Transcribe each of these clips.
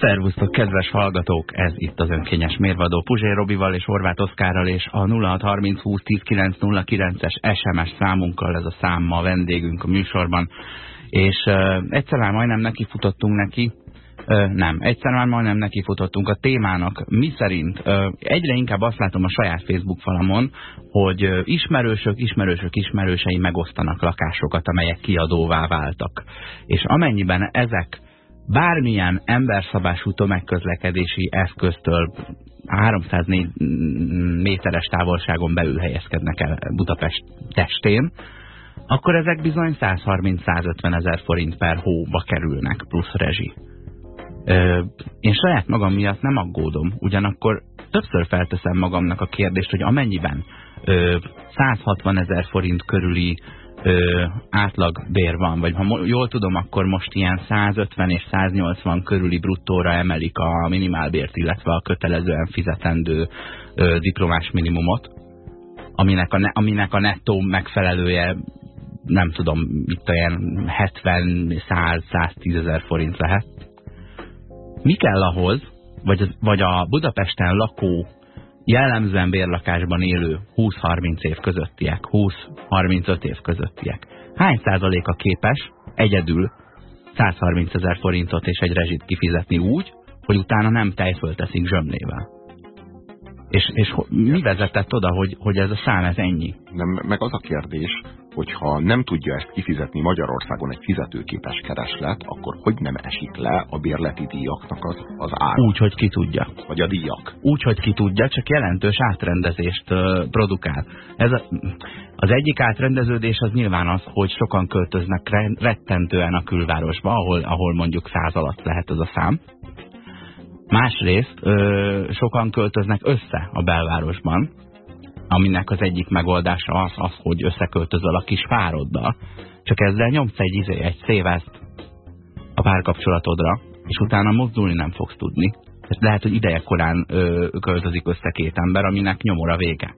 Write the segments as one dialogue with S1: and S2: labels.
S1: Szervusztok, kedves hallgatók! Ez itt az önkényes mérvadó Puzsér Robival és Horváth Oszkárral és a 0630 20 10 es SMS számunkkal ez a szám ma a vendégünk a műsorban. És uh, egyszer már majdnem nekifutottunk neki, uh, nem, egyszer már majdnem nekifutottunk a témának, mi szerint uh, egyre inkább azt látom a saját Facebook falamon, hogy uh, ismerősök, ismerősök, ismerősei megosztanak lakásokat, amelyek kiadóvá váltak. És amennyiben ezek bármilyen emberszabású tömegközlekedési eszköztől 300 méteres távolságon belül helyezkednek el Budapest testén, akkor ezek bizony 130-150 ezer forint per hóba kerülnek, plusz rezsi. Ö, én saját magam miatt nem aggódom, ugyanakkor többször felteszem magamnak a kérdést, hogy amennyiben ö, 160 ezer forint körüli ö, bér van, vagy ha jól tudom, akkor most ilyen 150 és 180 körüli bruttóra emelik a minimálbért, illetve a kötelezően fizetendő ö, diplomás minimumot, aminek a, ne, aminek a nettó megfelelője nem tudom, itt olyan 70-100-110 ezer forint lehet. Mi kell ahhoz, vagy, vagy a Budapesten lakó jellemzően bérlakásban élő 20-30 év közöttiek, 20-35 év közöttiek. Hány százaléka képes egyedül 130 ezer forintot és egy rezsit kifizetni úgy, hogy utána nem tejfölteszik zsömlével? És, és mi vezetett oda, hogy, hogy ez a szám ez ennyi?
S2: Nem, meg az a kérdés, hogyha nem tudja ezt kifizetni Magyarországon egy fizetőképes kereslet, akkor hogy nem esik le a bérleti díjaknak az, az ára?
S1: Úgy, hogy ki tudja.
S2: Vagy a díjak.
S1: Úgy, hogy ki tudja, csak jelentős átrendezést produkál. Ez a, az egyik átrendeződés az nyilván az, hogy sokan költöznek rettentően a külvárosba, ahol, ahol mondjuk száz alatt lehet ez a szám. Másrészt ö, sokan költöznek össze a belvárosban, aminek az egyik megoldása az, az hogy összeköltözöl a kis fároddal, csak ezzel nyomsz egy, izé, egy szévezt a párkapcsolatodra, és utána mozdulni nem fogsz tudni. Ez lehet, hogy ideje korán ö, költözik össze két ember, aminek nyomora vége.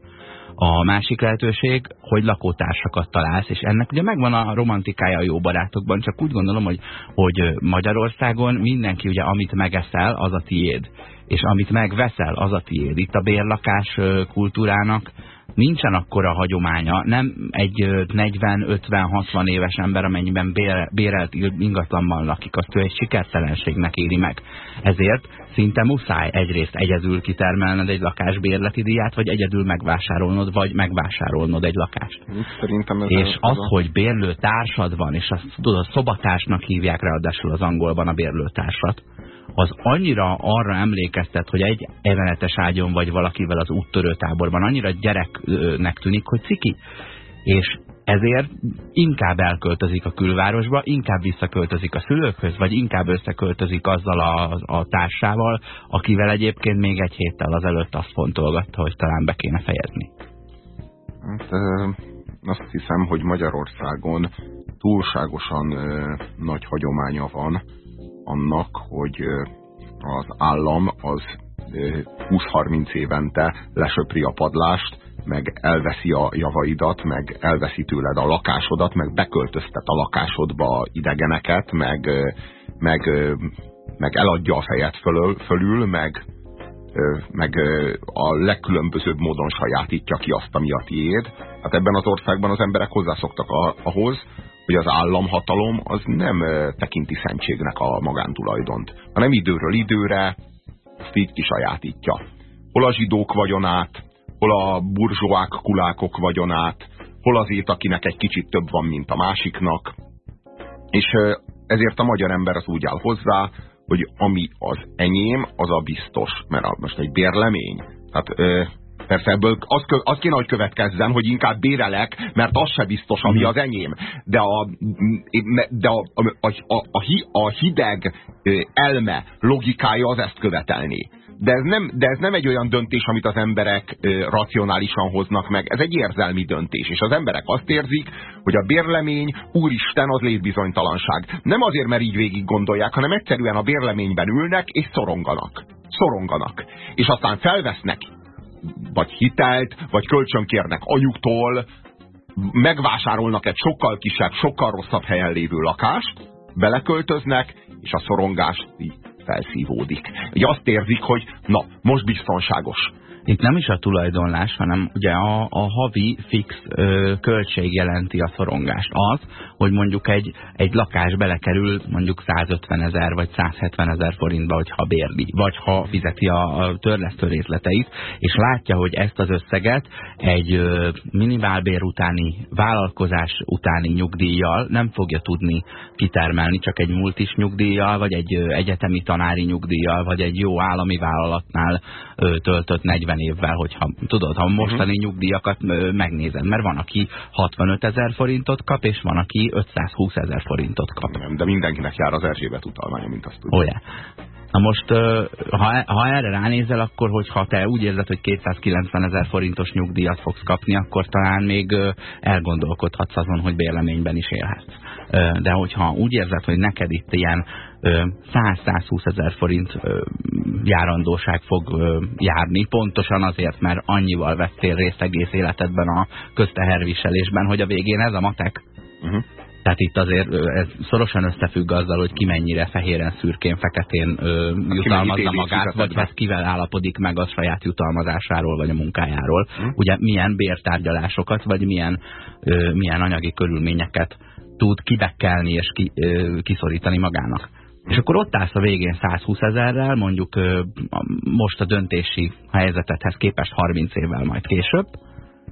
S1: A másik lehetőség, hogy lakótársakat találsz, és ennek ugye megvan a romantikája a jó barátokban, csak úgy gondolom, hogy, hogy Magyarországon mindenki ugye amit megeszel, az a tiéd és amit megveszel, az a tiéd. Itt a bérlakás kultúrának nincsen akkora hagyománya, nem egy 40-50-60 éves ember, amennyiben bérelt ingatlanban lakik, azt ő egy sikertelenségnek éri meg. Ezért szinte muszáj egyrészt egyedül kitermelned egy lakásbérleti díját, vagy egyedül megvásárolnod, vagy megvásárolnod egy lakást.
S2: Szerintem ez
S1: és az, a... hogy bérlő társad van, és azt tudod, szobatársnak hívják ráadásul az angolban a bérlőtársat, az annyira arra emlékeztet, hogy egy eveletes ágyon vagy valakivel az úttörőtáborban, annyira gyereknek tűnik, hogy ciki. És ezért inkább elköltözik a külvárosba, inkább visszaköltözik a szülőkhöz, vagy inkább összeköltözik azzal a, a társával, akivel egyébként még egy héttel azelőtt azt fontolgatta, hogy talán be kéne fejezni.
S2: Hát, azt hiszem, hogy Magyarországon túlságosan nagy hagyománya van annak, hogy az állam az 20-30 évente lesöpri a padlást, meg elveszi a javaidat, meg elveszi tőled a lakásodat, meg beköltöztet a lakásodba idegeneket, meg, meg, meg eladja a fejed fölül, fölül meg, meg a legkülönbözőbb módon sajátítja ki azt, ami a tiéd. Hát ebben az országban az emberek hozzászoktak ahhoz, hogy az államhatalom az nem tekinti szentségnek a magántulajdont, hanem időről időre ezt így kisajátítja. Hol a zsidók vagyonát, hol a burzsóák, kulákok vagyonát, hol azért, akinek egy kicsit több van, mint a másiknak. És ezért a magyar ember az úgy áll hozzá, hogy ami az enyém, az a biztos. Mert most egy bérlemény. Tehát Persze ebből az, az kéne, hogy következzen, hogy inkább bérelek, mert az se biztos, ami mhm. az enyém. De a, de a, a, a, a hideg elme logikája az ezt követelni. De ez, nem, de ez nem egy olyan döntés, amit az emberek ö, racionálisan hoznak meg, ez egy érzelmi döntés, és az emberek azt érzik, hogy a bérlemény, úristen, az létbizonytalanság. Nem azért, mert így végig gondolják, hanem egyszerűen a bérleményben ülnek, és szoronganak. Szoronganak. És aztán felvesznek vagy hitelt, vagy kölcsönkérnek anyuktól, megvásárolnak egy sokkal kisebb, sokkal rosszabb helyen lévő lakást, beleköltöznek, és a szorongást felszívódik. Ugye azt érzik, hogy na, most biztonságos
S1: itt nem is a tulajdonlás, hanem ugye a, a havi fix ö, költség jelenti a szorongást. Az, hogy mondjuk egy, egy lakás belekerül mondjuk 150 ezer vagy 170 ezer forintba, hogyha bérli, vagy ha fizeti a, a törlesztő részleteit, és látja, hogy ezt az összeget egy ö, minimálbér utáni vállalkozás utáni nyugdíjjal nem fogja tudni kitermelni, csak egy multis nyugdíjjal, vagy egy ö, egyetemi tanári nyugdíjjal, vagy egy jó állami vállalatnál ö, töltött 40 40 évvel, hogyha tudod, ha mostani mhm. nyugdíjakat megnézem, mert van, aki 65 ezer forintot kap, és van, aki 520 ezer forintot kap.
S2: Nem, de mindenkinek jár az Erzsébet utalmánya, mint azt tudod.
S1: Olyan. Na most, ha, ha erre ránézel, akkor hogyha te úgy érzed, hogy 290 ezer forintos nyugdíjat fogsz kapni, akkor talán még elgondolkodhatsz azon, hogy bérleményben is élhetsz. De hogyha úgy érzed, hogy neked itt ilyen 100-120 ezer forint járandóság fog járni, pontosan azért, mert annyival vettél részt egész életedben a közteherviselésben, hogy a végén ez a matek. Uh mhm. -huh. Tehát itt azért ez szorosan összefügg azzal, hogy ki mennyire fehéren, szürkén, feketén ö, jutalmazza magát, vagy hát kivel állapodik meg a saját jutalmazásáról, vagy a munkájáról. Hm? Ugye milyen bértárgyalásokat, vagy milyen, ö, milyen anyagi körülményeket tud kibekkelni és ki, ö, kiszorítani magának. És akkor ott állsz a végén 120 ezerrel, mondjuk most a döntési helyzetethez képest 30 évvel majd később,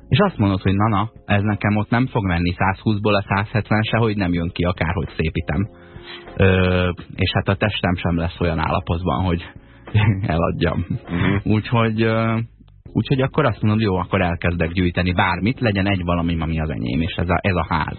S1: és azt mondod, hogy na-na, ez nekem ott nem fog menni 120-ból a 170 se, hogy nem jön ki, akárhogy szépítem. Ö, és hát a testem sem lesz olyan állapotban, hogy eladjam. Uh mhm. -huh. Úgyhogy... Úgyhogy akkor azt mondod, jó, akkor elkezdek gyűjteni bármit, legyen egy valami, ami az enyém, és ez a, ez a ház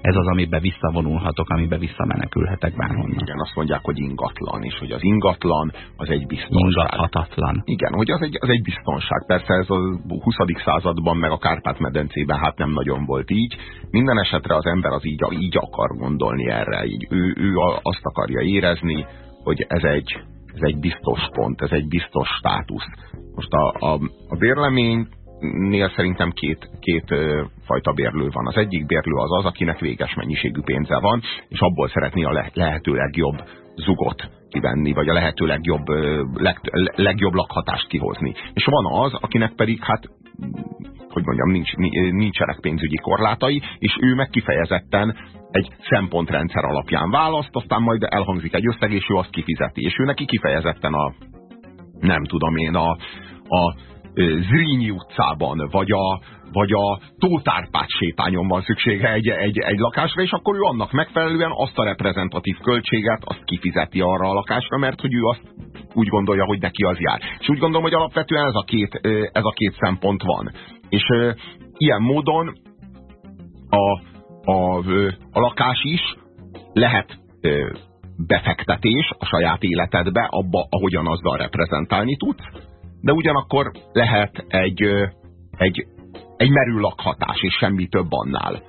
S1: ez az, amiben visszavonulhatok, amiben visszamenekülhetek bárhonnan.
S2: Igen, azt mondják, hogy ingatlan, és hogy az ingatlan az egy biztonság.
S1: Ingathatatlan.
S2: Igen, hogy az egy, az egy biztonság. Persze ez a 20. században, meg a Kárpát-medencében hát nem nagyon volt így. Minden esetre az ember az így, így akar gondolni erre. Így ő, ő azt akarja érezni, hogy ez egy, ez egy biztos pont, ez egy biztos státusz. Most a, a, a bérlemény nél szerintem két, két fajta bérlő van. Az egyik bérlő az az, akinek véges mennyiségű pénze van, és abból szeretné a le, lehető legjobb zugot kivenni, vagy a lehető legjobb, leg, legjobb lakhatást kihozni. És van az, akinek pedig hát hogy mondjam, nincs, nincsenek pénzügyi korlátai, és ő meg kifejezetten egy szempontrendszer alapján választ, aztán majd elhangzik egy összeg, és ő azt kifizeti. És ő neki kifejezetten a, nem tudom én, a, a Zrínyi utcában, vagy a, vagy a Tótárpát sétányon van szüksége egy, egy, egy lakásra, és akkor ő annak megfelelően azt a reprezentatív költséget azt kifizeti arra a lakásra, mert hogy ő azt úgy gondolja, hogy neki az jár. És úgy gondolom, hogy alapvetően ez a két, ez a két szempont van. És e, ilyen módon a, a, a lakás is lehet e, befektetés a saját életedbe, abba, ahogyan azzal reprezentálni tudsz, de ugyanakkor lehet egy, egy, egy merő lakhatás, és semmi több annál.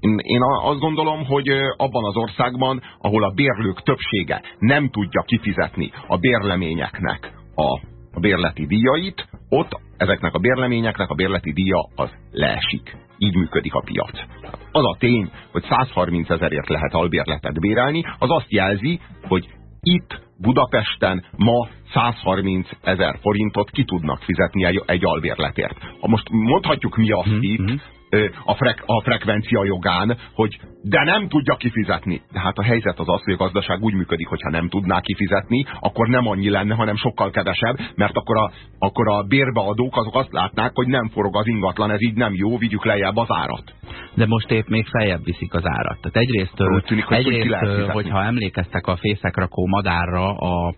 S2: Én azt gondolom, hogy abban az országban, ahol a bérlők többsége nem tudja kifizetni a bérleményeknek a, a bérleti díjait, ott ezeknek a bérleményeknek a bérleti díja az leesik. Így működik a piac. Az a tény, hogy 130 ezerért lehet albérletet bérelni, az azt jelzi, hogy itt Budapesten ma 130 ezer forintot ki tudnak fizetni egy, albérletért. Ha most mondhatjuk mi azt mm -hmm. itt, a, frek, a frekvencia jogán, hogy de nem tudja kifizetni. De hát a helyzet az az, hogy a gazdaság úgy működik, hogyha nem tudná kifizetni, akkor nem annyi lenne, hanem sokkal kevesebb, mert akkor a, akkor a bérbeadók azok azt látnák, hogy nem forog az ingatlan, ez így nem jó, vigyük lejjebb az árat.
S1: De most épp még feljebb viszik az árat. Tehát egyrészt, tűnik, hogy, egyrészt hogy hogyha emlékeztek a fészekrakó madárra a,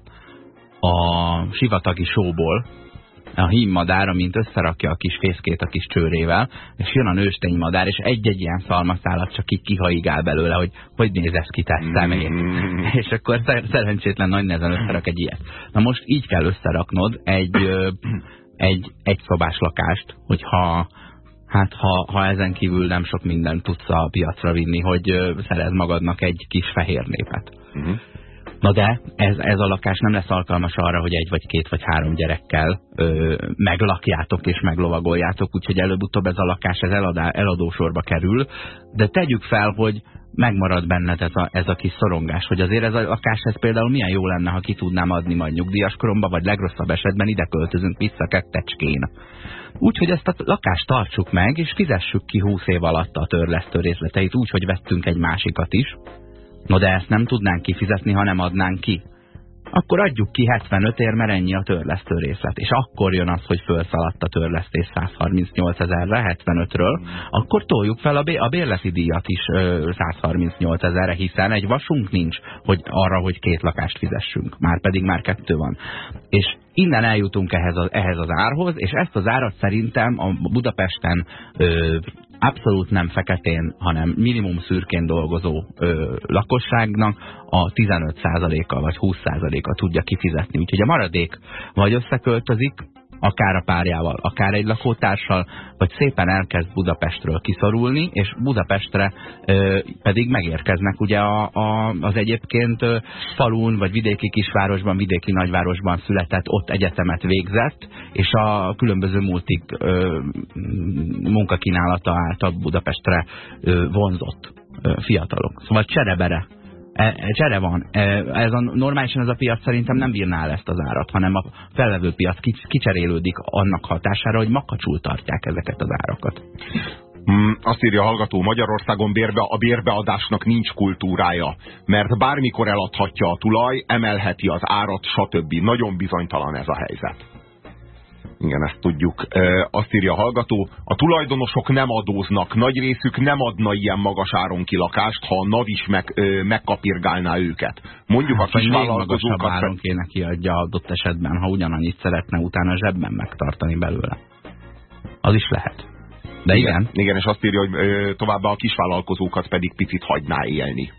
S1: a sivatagi sóból, a hímmadár, amint összerakja a kis fészkét a kis csőrével, és jön a nőstény madár, és egy-egy ilyen szalmaszállat csak így kihaigál belőle, hogy hogy néz ez ki te szemét. Mm. és akkor szerencsétlen nagy nehezen összerak egy ilyet. Na most így kell összeraknod egy, egy, egy szobás lakást, hogyha hát ha, ha ezen kívül nem sok mindent tudsz a piacra vinni, hogy szerez magadnak egy kis fehér népet. Mm. Na de ez, ez a lakás nem lesz alkalmas arra, hogy egy vagy két vagy három gyerekkel ö, meglakjátok és meglovagoljátok, úgyhogy előbb-utóbb ez a lakás ez eladá, eladósorba kerül, de tegyük fel, hogy megmarad benned ez a, ez a kis szorongás, hogy azért ez a lakás ez például milyen jó lenne, ha ki tudnám adni majd nyugdíjas koromba, vagy legrosszabb esetben ide költözünk vissza kettecskén. Úgyhogy ezt a lakást tartsuk meg, és fizessük ki 20 év alatt a törlesztő részleteit, úgy, hogy vettünk egy másikat is. No de ezt nem tudnánk kifizetni, ha nem adnánk ki akkor adjuk ki 75 ér, mert ennyi a törlesztő részlet. És akkor jön az, hogy felszaladt a törlesztés 138 ezerre, 75-ről, akkor toljuk fel a, bé a bérleti díjat is ö, 138 ezerre, hiszen egy vasunk nincs hogy arra, hogy két lakást fizessünk. Már pedig már kettő van. És innen eljutunk ehhez, a, ehhez az árhoz, és ezt az árat szerintem a Budapesten ö, abszolút nem feketén, hanem minimum szürkén dolgozó ö, lakosságnak a 15%-a vagy 20%-a tudja kifizetni. Úgyhogy a maradék vagy összeköltözik, akár a párjával, akár egy lakótársal, vagy szépen elkezd Budapestről kiszorulni, és Budapestre ö, pedig megérkeznek ugye a, a, az egyébként falun, vagy vidéki kisvárosban, vidéki nagyvárosban született, ott egyetemet végzett, és a különböző multik ö, munkakínálata által Budapestre ö, vonzott ö, fiatalok. Szóval cserebere csere van. E, ez a, normálisan ez a piac szerintem nem bírná el ezt az árat, hanem a felvevő piac kicserélődik annak hatására, hogy makacsul tartják ezeket az árakat.
S2: Mm, azt írja a hallgató, Magyarországon bérbe, a bérbeadásnak nincs kultúrája, mert bármikor eladhatja a tulaj, emelheti az árat, stb. Nagyon bizonytalan ez a helyzet. Igen, ezt tudjuk. Azt írja a hallgató, a tulajdonosok nem adóznak, nagy részük nem adna ilyen magas áron ki lakást, ha a NAV is meg, megkapirgálná őket. Mondjuk hát, a kisvállalkozókat...
S1: áron kéne kiadja adott esetben, ha ugyanannyit szeretne utána zsebben megtartani belőle. Az is lehet. De igen.
S2: Igen, igen és azt írja, hogy továbbá a kisvállalkozókat pedig picit hagyná élni.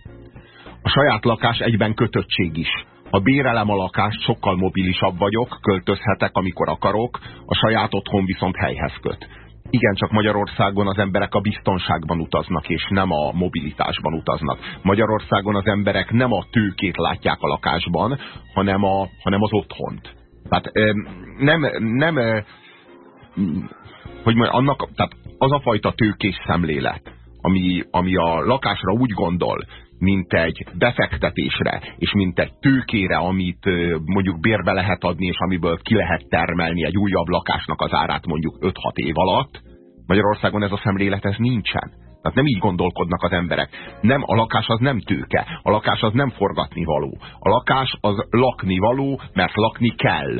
S2: A saját lakás egyben kötöttség is. Ha bérelem a lakást, sokkal mobilisabb vagyok, költözhetek, amikor akarok, a saját otthon viszont helyhez köt. Igen, csak Magyarországon az emberek a biztonságban utaznak, és nem a mobilitásban utaznak. Magyarországon az emberek nem a tőkét látják a lakásban, hanem, a, hanem az otthont. Tehát nem, nem hogy mondjam, annak, tehát az a fajta tőkés szemlélet, ami, ami a lakásra úgy gondol, mint egy befektetésre, és mint egy tőkére, amit mondjuk bérbe lehet adni, és amiből ki lehet termelni egy újabb lakásnak az árát mondjuk 5-6 év alatt, Magyarországon ez a szemlélet ez nincsen. Tehát nem így gondolkodnak az emberek. Nem, a lakás az nem tőke. A lakás az nem forgatni való. A lakás az lakni való, mert lakni kell.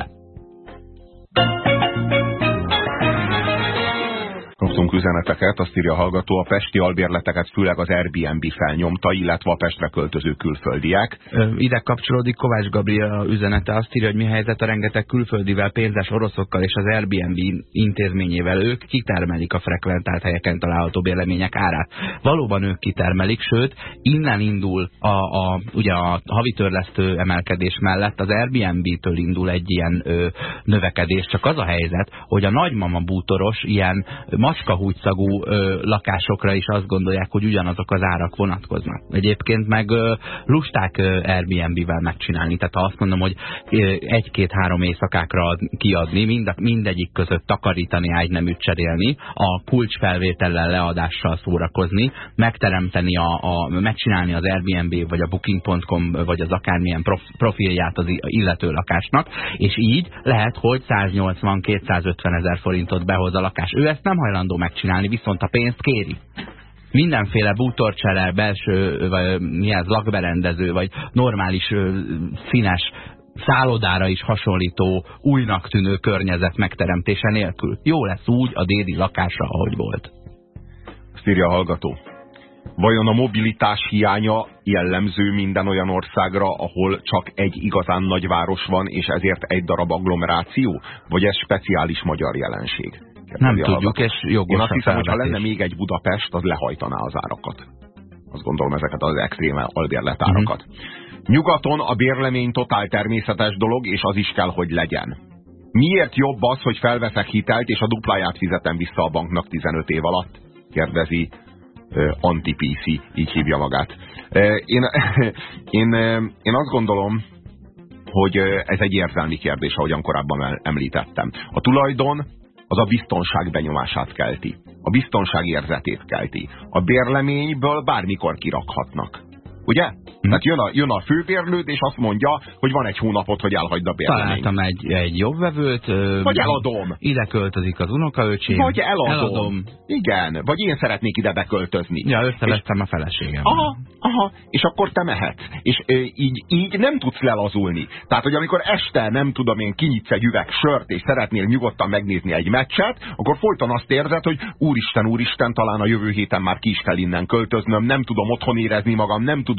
S2: Kaptunk üzeneteket, azt írja a hallgató, a pesti albérleteket főleg az Airbnb felnyomta, illetve a Pestre költöző külföldiek.
S1: Ide kapcsolódik Kovács Gabriel üzenete, azt írja, hogy mi helyzet a rengeteg külföldivel, pénzes oroszokkal és az Airbnb intézményével. Ők kitermelik a frekventált helyeken található bérlemények árát. Valóban ők kitermelik, sőt, innen indul a, a, ugye a havi emelkedés mellett az Airbnb-től indul egy ilyen ö, növekedés. Csak az a helyzet, hogy a nagymama bútoros ilyen macskahúgyszagú lakásokra is azt gondolják, hogy ugyanazok az árak vonatkoznak. Egyébként meg ö, lusták Airbnb-vel megcsinálni. Tehát ha azt mondom, hogy egy-két-három éjszakákra kiadni, mind, mindegyik között takarítani, ágyneműt cserélni, a kulcsfelvétellel, leadással szórakozni, megteremteni, a, a, megcsinálni az Airbnb, vagy a Booking.com, vagy az akármilyen prof, profilját az illető lakásnak, és így lehet, hogy 180-250 ezer forintot behoz a lakás. Ő ezt nem hajlandó hajlandó megcsinálni, viszont a pénzt kéri. Mindenféle bútorcsere, belső, vagy milyen lakberendező, vagy normális színes szállodára is hasonlító, újnak tűnő környezet megteremtése nélkül. Jó lesz úgy a déli lakásra, ahogy volt.
S2: Azt írja hallgató. Vajon a mobilitás hiánya jellemző minden olyan országra, ahol csak egy igazán nagyváros van, és ezért egy darab agglomeráció? Vagy ez speciális magyar jelenség?
S1: Nem tudjuk, és jogos
S2: Én azt hiszem, hogy ha lenne még egy Budapest, az lehajtaná az árakat. Azt gondolom ezeket az extrém albérletárakat. Uh mhm. -huh. Nyugaton a bérlemény totál természetes dolog, és az is kell, hogy legyen. Miért jobb az, hogy felveszek hitelt, és a dupláját fizetem vissza a banknak 15 év alatt? Kérdezi anti-PC, így hívja magát. Én, én, én azt gondolom, hogy ez egy érzelmi kérdés, ahogyan korábban említettem. A tulajdon az a biztonság benyomását kelti. A biztonság érzetét kelti. A bérleményből bármikor kirakhatnak. Ugye? Hm. Tehát jön a, jön a főbérlőd, és azt mondja, hogy van egy hónapot, hogy elhagyd a bérleményt.
S1: Találtam egy, egy jobb vevőt.
S2: Vagy eladom.
S1: Ide költözik az unokaöcsém.
S2: Vagy eladom. eladom. Igen, vagy én szeretnék ide beköltözni.
S1: Ja, összevettem a feleségem.
S2: Aha, aha, és akkor te mehetsz. És e, így, így nem tudsz lelazulni. Tehát, hogy amikor este, nem tudom én, kinyitsz egy üveg sört, és szeretnél nyugodtan megnézni egy meccset, akkor folyton azt érzed, hogy úristen, úristen, talán a jövő héten már ki is kell innen költöznöm, nem tudom otthon érezni magam, nem tudom,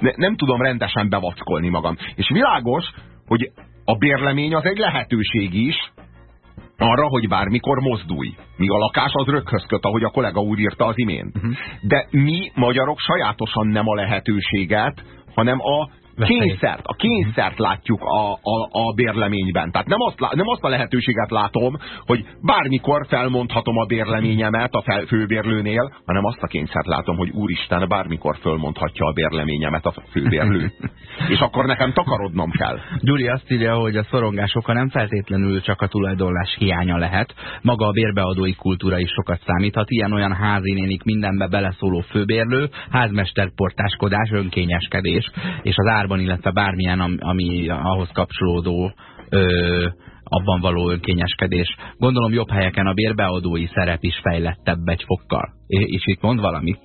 S2: ne, nem tudom rendesen bevackolni magam. És világos, hogy a bérlemény az egy lehetőség is, arra, hogy bármikor mozdulj. Míg a lakás az röghöz köt, ahogy a kollega úr írta az imént. Uh mhm. -huh. De mi magyarok sajátosan nem a lehetőséget, hanem a kényszert, a kényszert látjuk a, a, a bérleményben. Tehát nem azt, nem azt a lehetőséget látom, hogy bármikor felmondhatom a bérleményemet a fel, főbérlőnél, hanem azt a kényszert látom, hogy úristen, bármikor fölmondhatja a bérleményemet a főbérlő. És akkor nekem takarodnom kell.
S1: Gyuri azt írja, hogy a szorongás oka nem feltétlenül csak a tulajdonlás hiánya lehet. Maga a bérbeadói kultúra is sokat számíthat. Ilyen-olyan házinénik mindenbe beleszóló főbérlő, házmesterportáskodás, önkényeskedés, és az ár árban, illetve bármilyen, ami ahhoz kapcsolódó ö, abban való önkényeskedés. Gondolom jobb helyeken a bérbeadói szerep is fejlettebb egy fokkal. És itt mond valamit?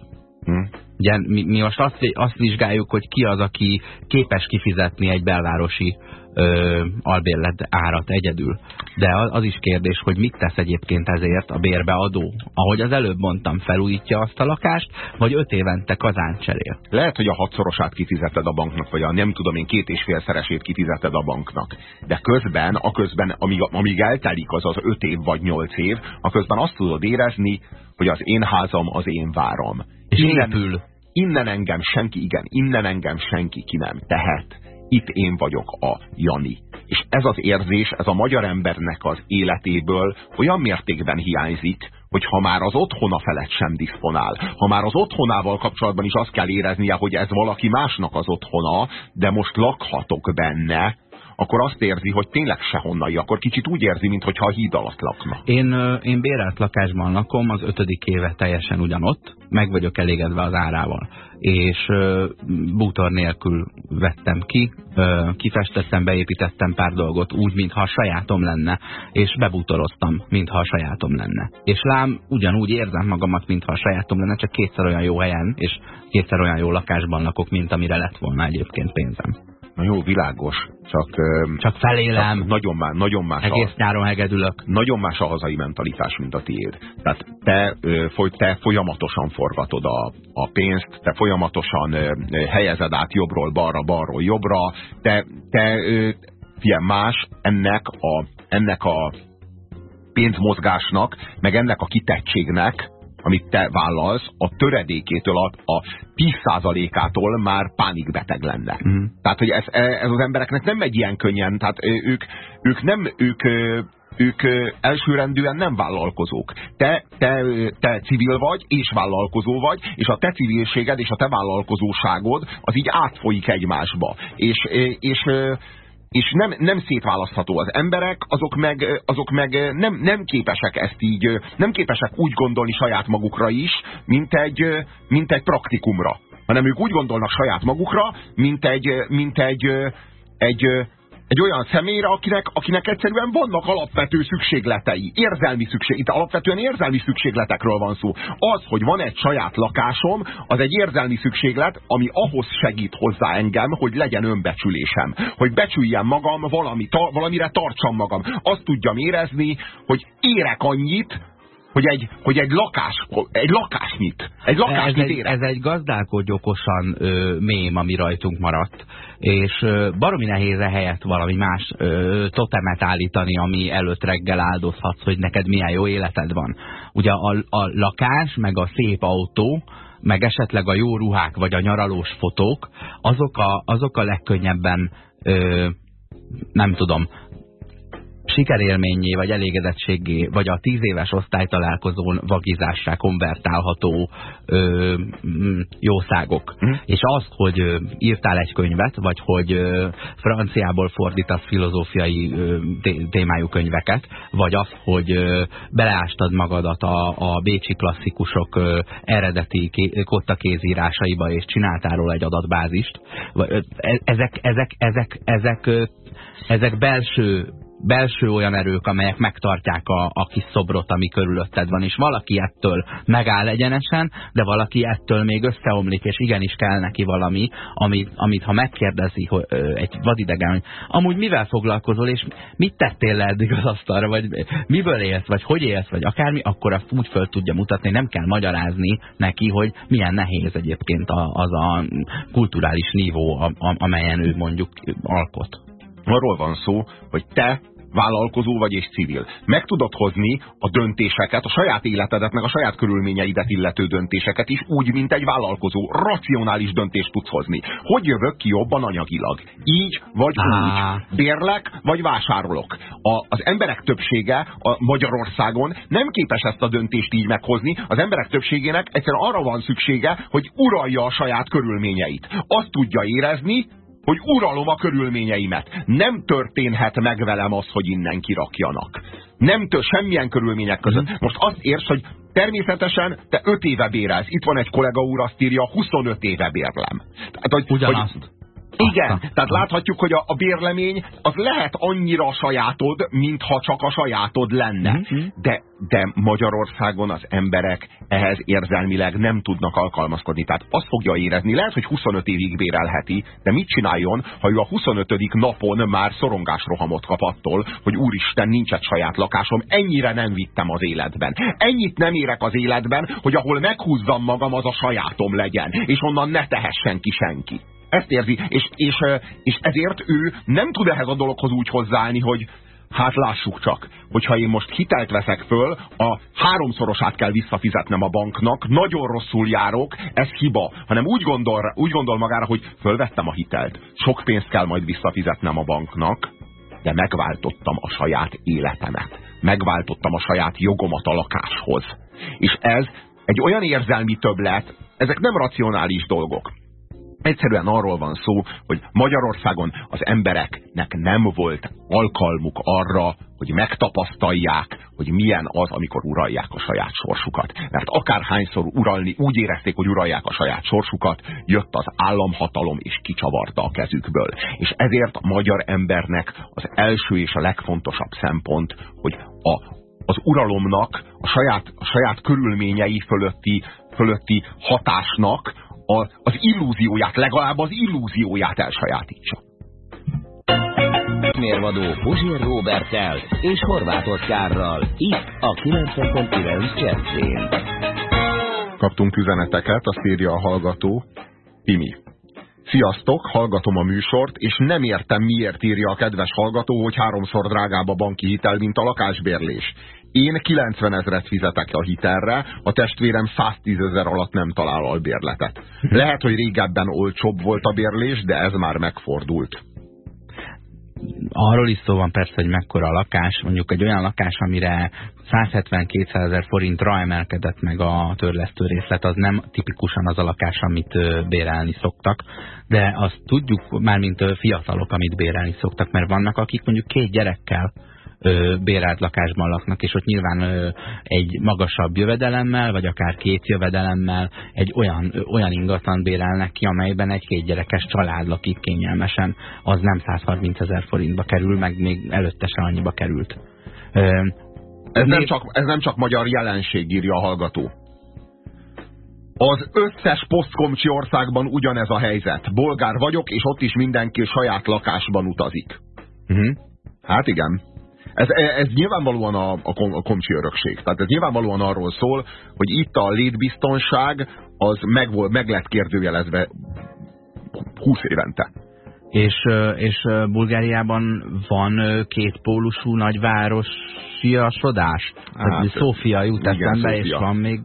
S1: Hm. Ugye mi, mi most azt, azt vizsgáljuk, hogy ki az, aki képes kifizetni egy belvárosi ö, albérlet árat egyedül. De az, is kérdés, hogy mit tesz egyébként ezért a bérbeadó. Ahogy az előbb mondtam, felújítja azt a lakást, vagy öt évente kazán cserél.
S2: Lehet, hogy a hatszorosát kifizeted a banknak, vagy a nem tudom én két és félszeresét kifizeted a banknak. De közben, a közben, amíg, amíg eltelik az az öt év vagy nyolc év, a közben azt tudod érezni, hogy az én házam az én váram.
S1: És innen.
S2: Innen engem senki, igen, innen engem senki ki nem tehet itt én vagyok a Jani. És ez az érzés, ez a magyar embernek az életéből olyan mértékben hiányzik, hogy ha már az otthona felett sem diszponál, ha már az otthonával kapcsolatban is azt kell éreznie, hogy ez valaki másnak az otthona, de most lakhatok benne, akkor azt érzi, hogy tényleg sehonnai, akkor kicsit úgy érzi, mintha a híd alatt lakna.
S1: Én, én bérelt lakásban lakom, az ötödik éve teljesen ugyanott, meg vagyok elégedve az árával. És bútor nélkül vettem ki, kifestettem, beépítettem pár dolgot úgy, mintha a sajátom lenne, és bebútoroztam, mintha a sajátom lenne. És lám, ugyanúgy érzem magamat, mintha a sajátom lenne, csak kétszer olyan jó helyen, és kétszer olyan jó lakásban lakok, mint amire lett volna egyébként pénzem.
S2: Na jó, világos, csak...
S1: Csak felélem. Csak
S2: nagyon, más, nagyon más
S1: Egész a, nyáron hegedülök.
S2: Nagyon más a hazai mentalitás, mint a tiéd. Tehát te, te folyamatosan forgatod a, a pénzt, te folyamatosan helyezed át jobbról balra, balról jobbra, te, te figyelj, más ennek a, ennek a pénzmozgásnak, meg ennek a kitettségnek, amit te vállalsz, a töredékétől, a, a 10%-ától már pánikbeteg lenne. Mm. Tehát, hogy ez, ez az embereknek nem megy ilyen könnyen, tehát ők, ők nem, ők, ők elsőrendűen nem vállalkozók. Te, te, te civil vagy, és vállalkozó vagy, és a te civilséged és a te vállalkozóságod az így átfolyik egymásba. És, és és nem, nem szétválasztható. Az emberek, azok meg, azok meg nem, nem képesek ezt így, nem képesek úgy gondolni saját magukra is, mint egy, mint egy praktikumra. Hanem ők úgy gondolnak saját magukra, mint egy, mint egy, egy, egy olyan személyre, akinek, akinek egyszerűen vannak alapvető szükségletei, érzelmi szükség. Itt alapvetően érzelmi szükségletekről van szó. Az, hogy van egy saját lakásom, az egy érzelmi szükséglet, ami ahhoz segít hozzá engem, hogy legyen önbecsülésem. Hogy becsüljem magam, valami, ta, valamire tartsam magam. Azt tudjam érezni, hogy érek annyit, hogy egy, hogy egy lakás, egy lakásnyit, egy lakásnyit
S1: ez egy, ez egy gazdálkodj okosan ö, mém, ami rajtunk maradt, és ö, baromi nehéz -e helyett valami más ö, totemet állítani, ami előtt reggel áldozhatsz, hogy neked milyen jó életed van. Ugye a, a lakás, meg a szép autó, meg esetleg a jó ruhák, vagy a nyaralós fotók, azok a, azok a legkönnyebben, ö, nem tudom, sikerélményé, vagy elégedettségé, vagy a tíz éves osztálytalálkozón vagizássá konvertálható ö, mm, jószágok. Mm. És az, hogy írtál egy könyvet, vagy hogy franciából fordítasz filozófiai témájú könyveket, vagy az, hogy beleástad magadat a, a bécsi klasszikusok eredeti kottakézírásaiba, és csináltál róla egy adatbázist. E, ezek, ezek, ezek, ezek, ezek belső belső olyan erők, amelyek megtartják a, a kis szobrot, ami körülötted van, és valaki ettől megáll egyenesen, de valaki ettől még összeomlik, és igenis kell neki valami, amit, amit ha megkérdezi hogy, ö, egy vadidegen, hogy amúgy mivel foglalkozol, és mit tettél le eddig az asztalra, vagy miből élsz, vagy hogy élsz, vagy akármi, akkor azt úgy föl tudja mutatni, nem kell magyarázni neki, hogy milyen nehéz egyébként az a kulturális nívó, amelyen ő mondjuk alkot.
S2: Arról van szó, hogy te vállalkozó vagy és civil. Meg tudod hozni a döntéseket, a saját életedet, meg a saját körülményeidet illető döntéseket is úgy, mint egy vállalkozó. Racionális döntést tudsz hozni. Hogy jövök ki jobban anyagilag? Így vagy úgy. Bérlek vagy vásárolok. A, az emberek többsége a Magyarországon nem képes ezt a döntést így meghozni. Az emberek többségének egyszerűen arra van szüksége, hogy uralja a saját körülményeit. Azt tudja érezni, hogy uralom a körülményeimet. Nem történhet meg velem az, hogy innen kirakjanak. Nem tör, semmilyen körülmények között. Mhm. Most azt érsz, hogy természetesen te 5 éve bérelsz. Itt van egy kollega úr, azt írja, 25 éve bérlem.
S1: Tehát, hogy, Ugyanazt.
S2: Hogy, igen, Aztán. tehát láthatjuk, hogy a, a bérlemény az lehet annyira a sajátod, mintha csak a sajátod lenne. Mm -hmm. De de Magyarországon az emberek ehhez érzelmileg nem tudnak alkalmazkodni. Tehát azt fogja érezni, lehet, hogy 25 évig bérelheti, de mit csináljon, ha ő a 25. napon már szorongásrohamot kap attól, hogy úristen, nincs egy saját lakásom, ennyire nem vittem az életben. Ennyit nem érek az életben, hogy ahol meghúzzam magam, az a sajátom legyen, és onnan ne tehessen ki senki. Ezt érzi, és, és, és ezért ő nem tud ehhez a dologhoz úgy hozzáállni, hogy Hát lássuk csak, hogyha én most hitelt veszek föl, a háromszorosát kell visszafizetnem a banknak, nagyon rosszul járok, ez hiba, hanem úgy gondol, úgy gondol magára, hogy fölvettem a hitelt, sok pénzt kell majd visszafizetnem a banknak, de megváltottam a saját életemet. Megváltottam a saját jogomat a lakáshoz. És ez egy olyan érzelmi többlet, ezek nem racionális dolgok. Egyszerűen arról van szó, hogy Magyarországon az embereknek nem volt alkalmuk arra, hogy megtapasztalják, hogy milyen az, amikor uralják a saját sorsukat. Mert akárhányszor uralni, úgy érezték, hogy uralják a saját sorsukat, jött az államhatalom és kicsavarta a kezükből. És ezért a magyar embernek az első és a legfontosabb szempont, hogy a, az uralomnak, a saját, a saját körülményei fölötti, fölötti hatásnak a, az illúzióját, legalább az illúzióját elsajátítsa.
S3: Mérvadó Puzsér Robertel és Horváth Oszkárral. Itt a 90.9 Jazzén.
S2: Kaptunk üzeneteket, azt írja a hallgató. Pimi. Sziasztok, hallgatom a műsort, és nem értem miért írja a kedves hallgató, hogy háromszor drágább a banki hitel, mint a lakásbérlés. Én 90 ezeret fizetek a hitelre, a testvérem 110 ezer alatt nem talál albérletet. Lehet, hogy régebben olcsóbb volt a bérlés, de ez már megfordult.
S1: Arról is szó van persze, hogy mekkora a lakás, mondjuk egy olyan lakás, amire 170-200 ezer forintra emelkedett meg a törlesztő részlet, az nem tipikusan az a lakás, amit bérelni szoktak, de azt tudjuk már, mint fiatalok, amit bérelni szoktak, mert vannak, akik mondjuk két gyerekkel bérelt lakásban laknak, és ott nyilván egy magasabb jövedelemmel, vagy akár két jövedelemmel egy olyan, olyan ingatlan bérelnek ki, amelyben egy két gyerekes család lakik kényelmesen, az nem 130 ezer forintba kerül, meg még előtte se annyiba került.
S2: Ez, nem csak, ez nem csak magyar jelenség, írja a hallgató. Az összes posztkomcsi országban ugyanez a helyzet. Bolgár vagyok, és ott is mindenki saját lakásban utazik. Uh mhm. -huh. Hát igen. Ez, ez nyilvánvalóan a, a, a komcsi örökség. Tehát ez nyilvánvalóan arról szól, hogy itt a létbiztonság az meg, meg lett kérdőjelezve 20 évente.
S1: És, és Bulgáriában van kétpólusú nagyvárosiasodás. Hát, Szófia jut eszembe, és van még...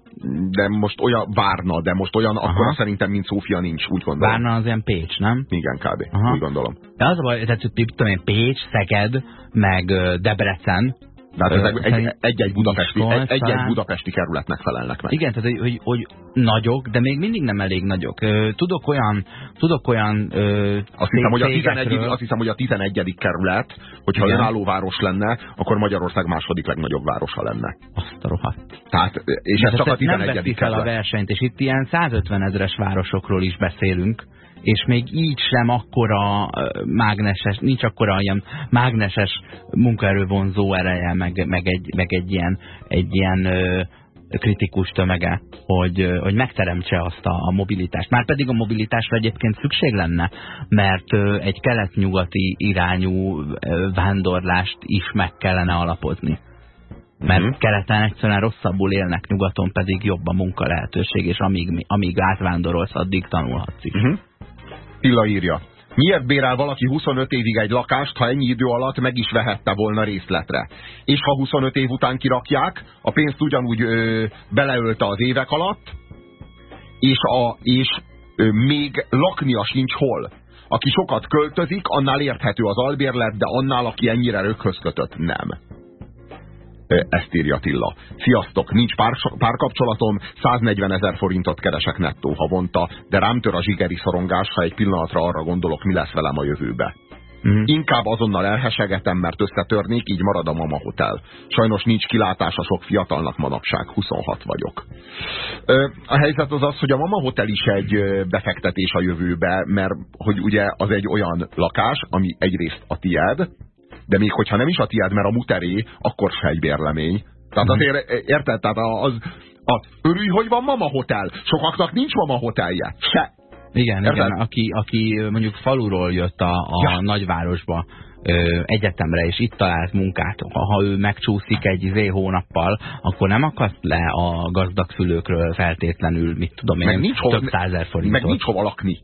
S2: De most olyan várna, de most olyan Aha. akkor szerintem, mint Szófia nincs, úgy gondolom.
S1: Várna az ilyen Pécs, nem?
S2: Igen, kb. Aha. úgy gondolom.
S1: De az a baj, tehát, tudom én, Pécs, Szeged, meg Debrecen,
S2: tehát ezek egy-egy budapesti, egy-egy budapesti kerületnek felelnek meg.
S1: Igen, tehát hogy, hogy nagyok, de még mindig nem elég nagyok. Tudok olyan, tudok olyan ö,
S2: azt, hiszem, hogy a 11, azt hiszem, hogy a 11. kerület, hogyha Igen. önálló város lenne, akkor Magyarország második legnagyobb városa lenne.
S1: Azt a rohadt.
S2: Tehát, és ez csak a 11.
S1: Nem veszi fel a versenyt, és itt ilyen 150 ezeres városokról is beszélünk, és még így sem akkora mágneses, nincs akkora ilyen mágneses munkaerővonzó ereje, meg, meg, egy, meg egy ilyen, egy ilyen ö, kritikus tömege, hogy, hogy megteremtse azt a, a mobilitást. Már pedig a mobilitásra egyébként szükség lenne, mert egy kelet-nyugati irányú vándorlást is meg kellene alapozni. Mert mhm. -huh. keleten egyszerűen rosszabbul élnek, nyugaton pedig jobb a munka lehetőség, és amíg, amíg átvándorolsz, addig tanulhatsz is. Uh mhm.
S2: Attila írja. Miért bérel valaki 25 évig egy lakást, ha ennyi idő alatt meg is vehette volna részletre? És ha 25 év után kirakják, a pénzt ugyanúgy ö, beleölte az évek alatt, és, a, és ö, még laknia sincs hol. Aki sokat költözik, annál érthető az albérlet, de annál, aki ennyire röghöz kötött, nem. Ezt írja Tilla. Sziasztok, nincs pár, párkapcsolatom, 140 ezer forintot keresek nettó havonta, de rám tör a zsigeri szorongás, ha egy pillanatra arra gondolok, mi lesz velem a jövőbe. Mm. Inkább azonnal elhesegetem, mert összetörnék, így marad a mama hotel. Sajnos nincs kilátás a sok fiatalnak manapság, 26 vagyok. A helyzet az az, hogy a mama hotel is egy befektetés a jövőbe, mert hogy ugye az egy olyan lakás, ami egyrészt a tied, de még hogyha nem is a tiéd, mert a muteré, akkor se egy bérlemény. Tehát mhm. azért, érted? Tehát az, az, örülj, hogy van mama hotel. Sokaknak nincs mama hotelje. Se.
S1: Igen, Érted? igen. Aki, aki mondjuk faluról jött a, a ja. nagyvárosba, ö, egyetemre, és itt talált munkát, ha, ő megcsúszik egy zé hónappal, akkor nem akaszt le a gazdag szülőkről feltétlenül, mit tudom én, meg nincs több százer forintot.
S2: Meg nincs hova lakni.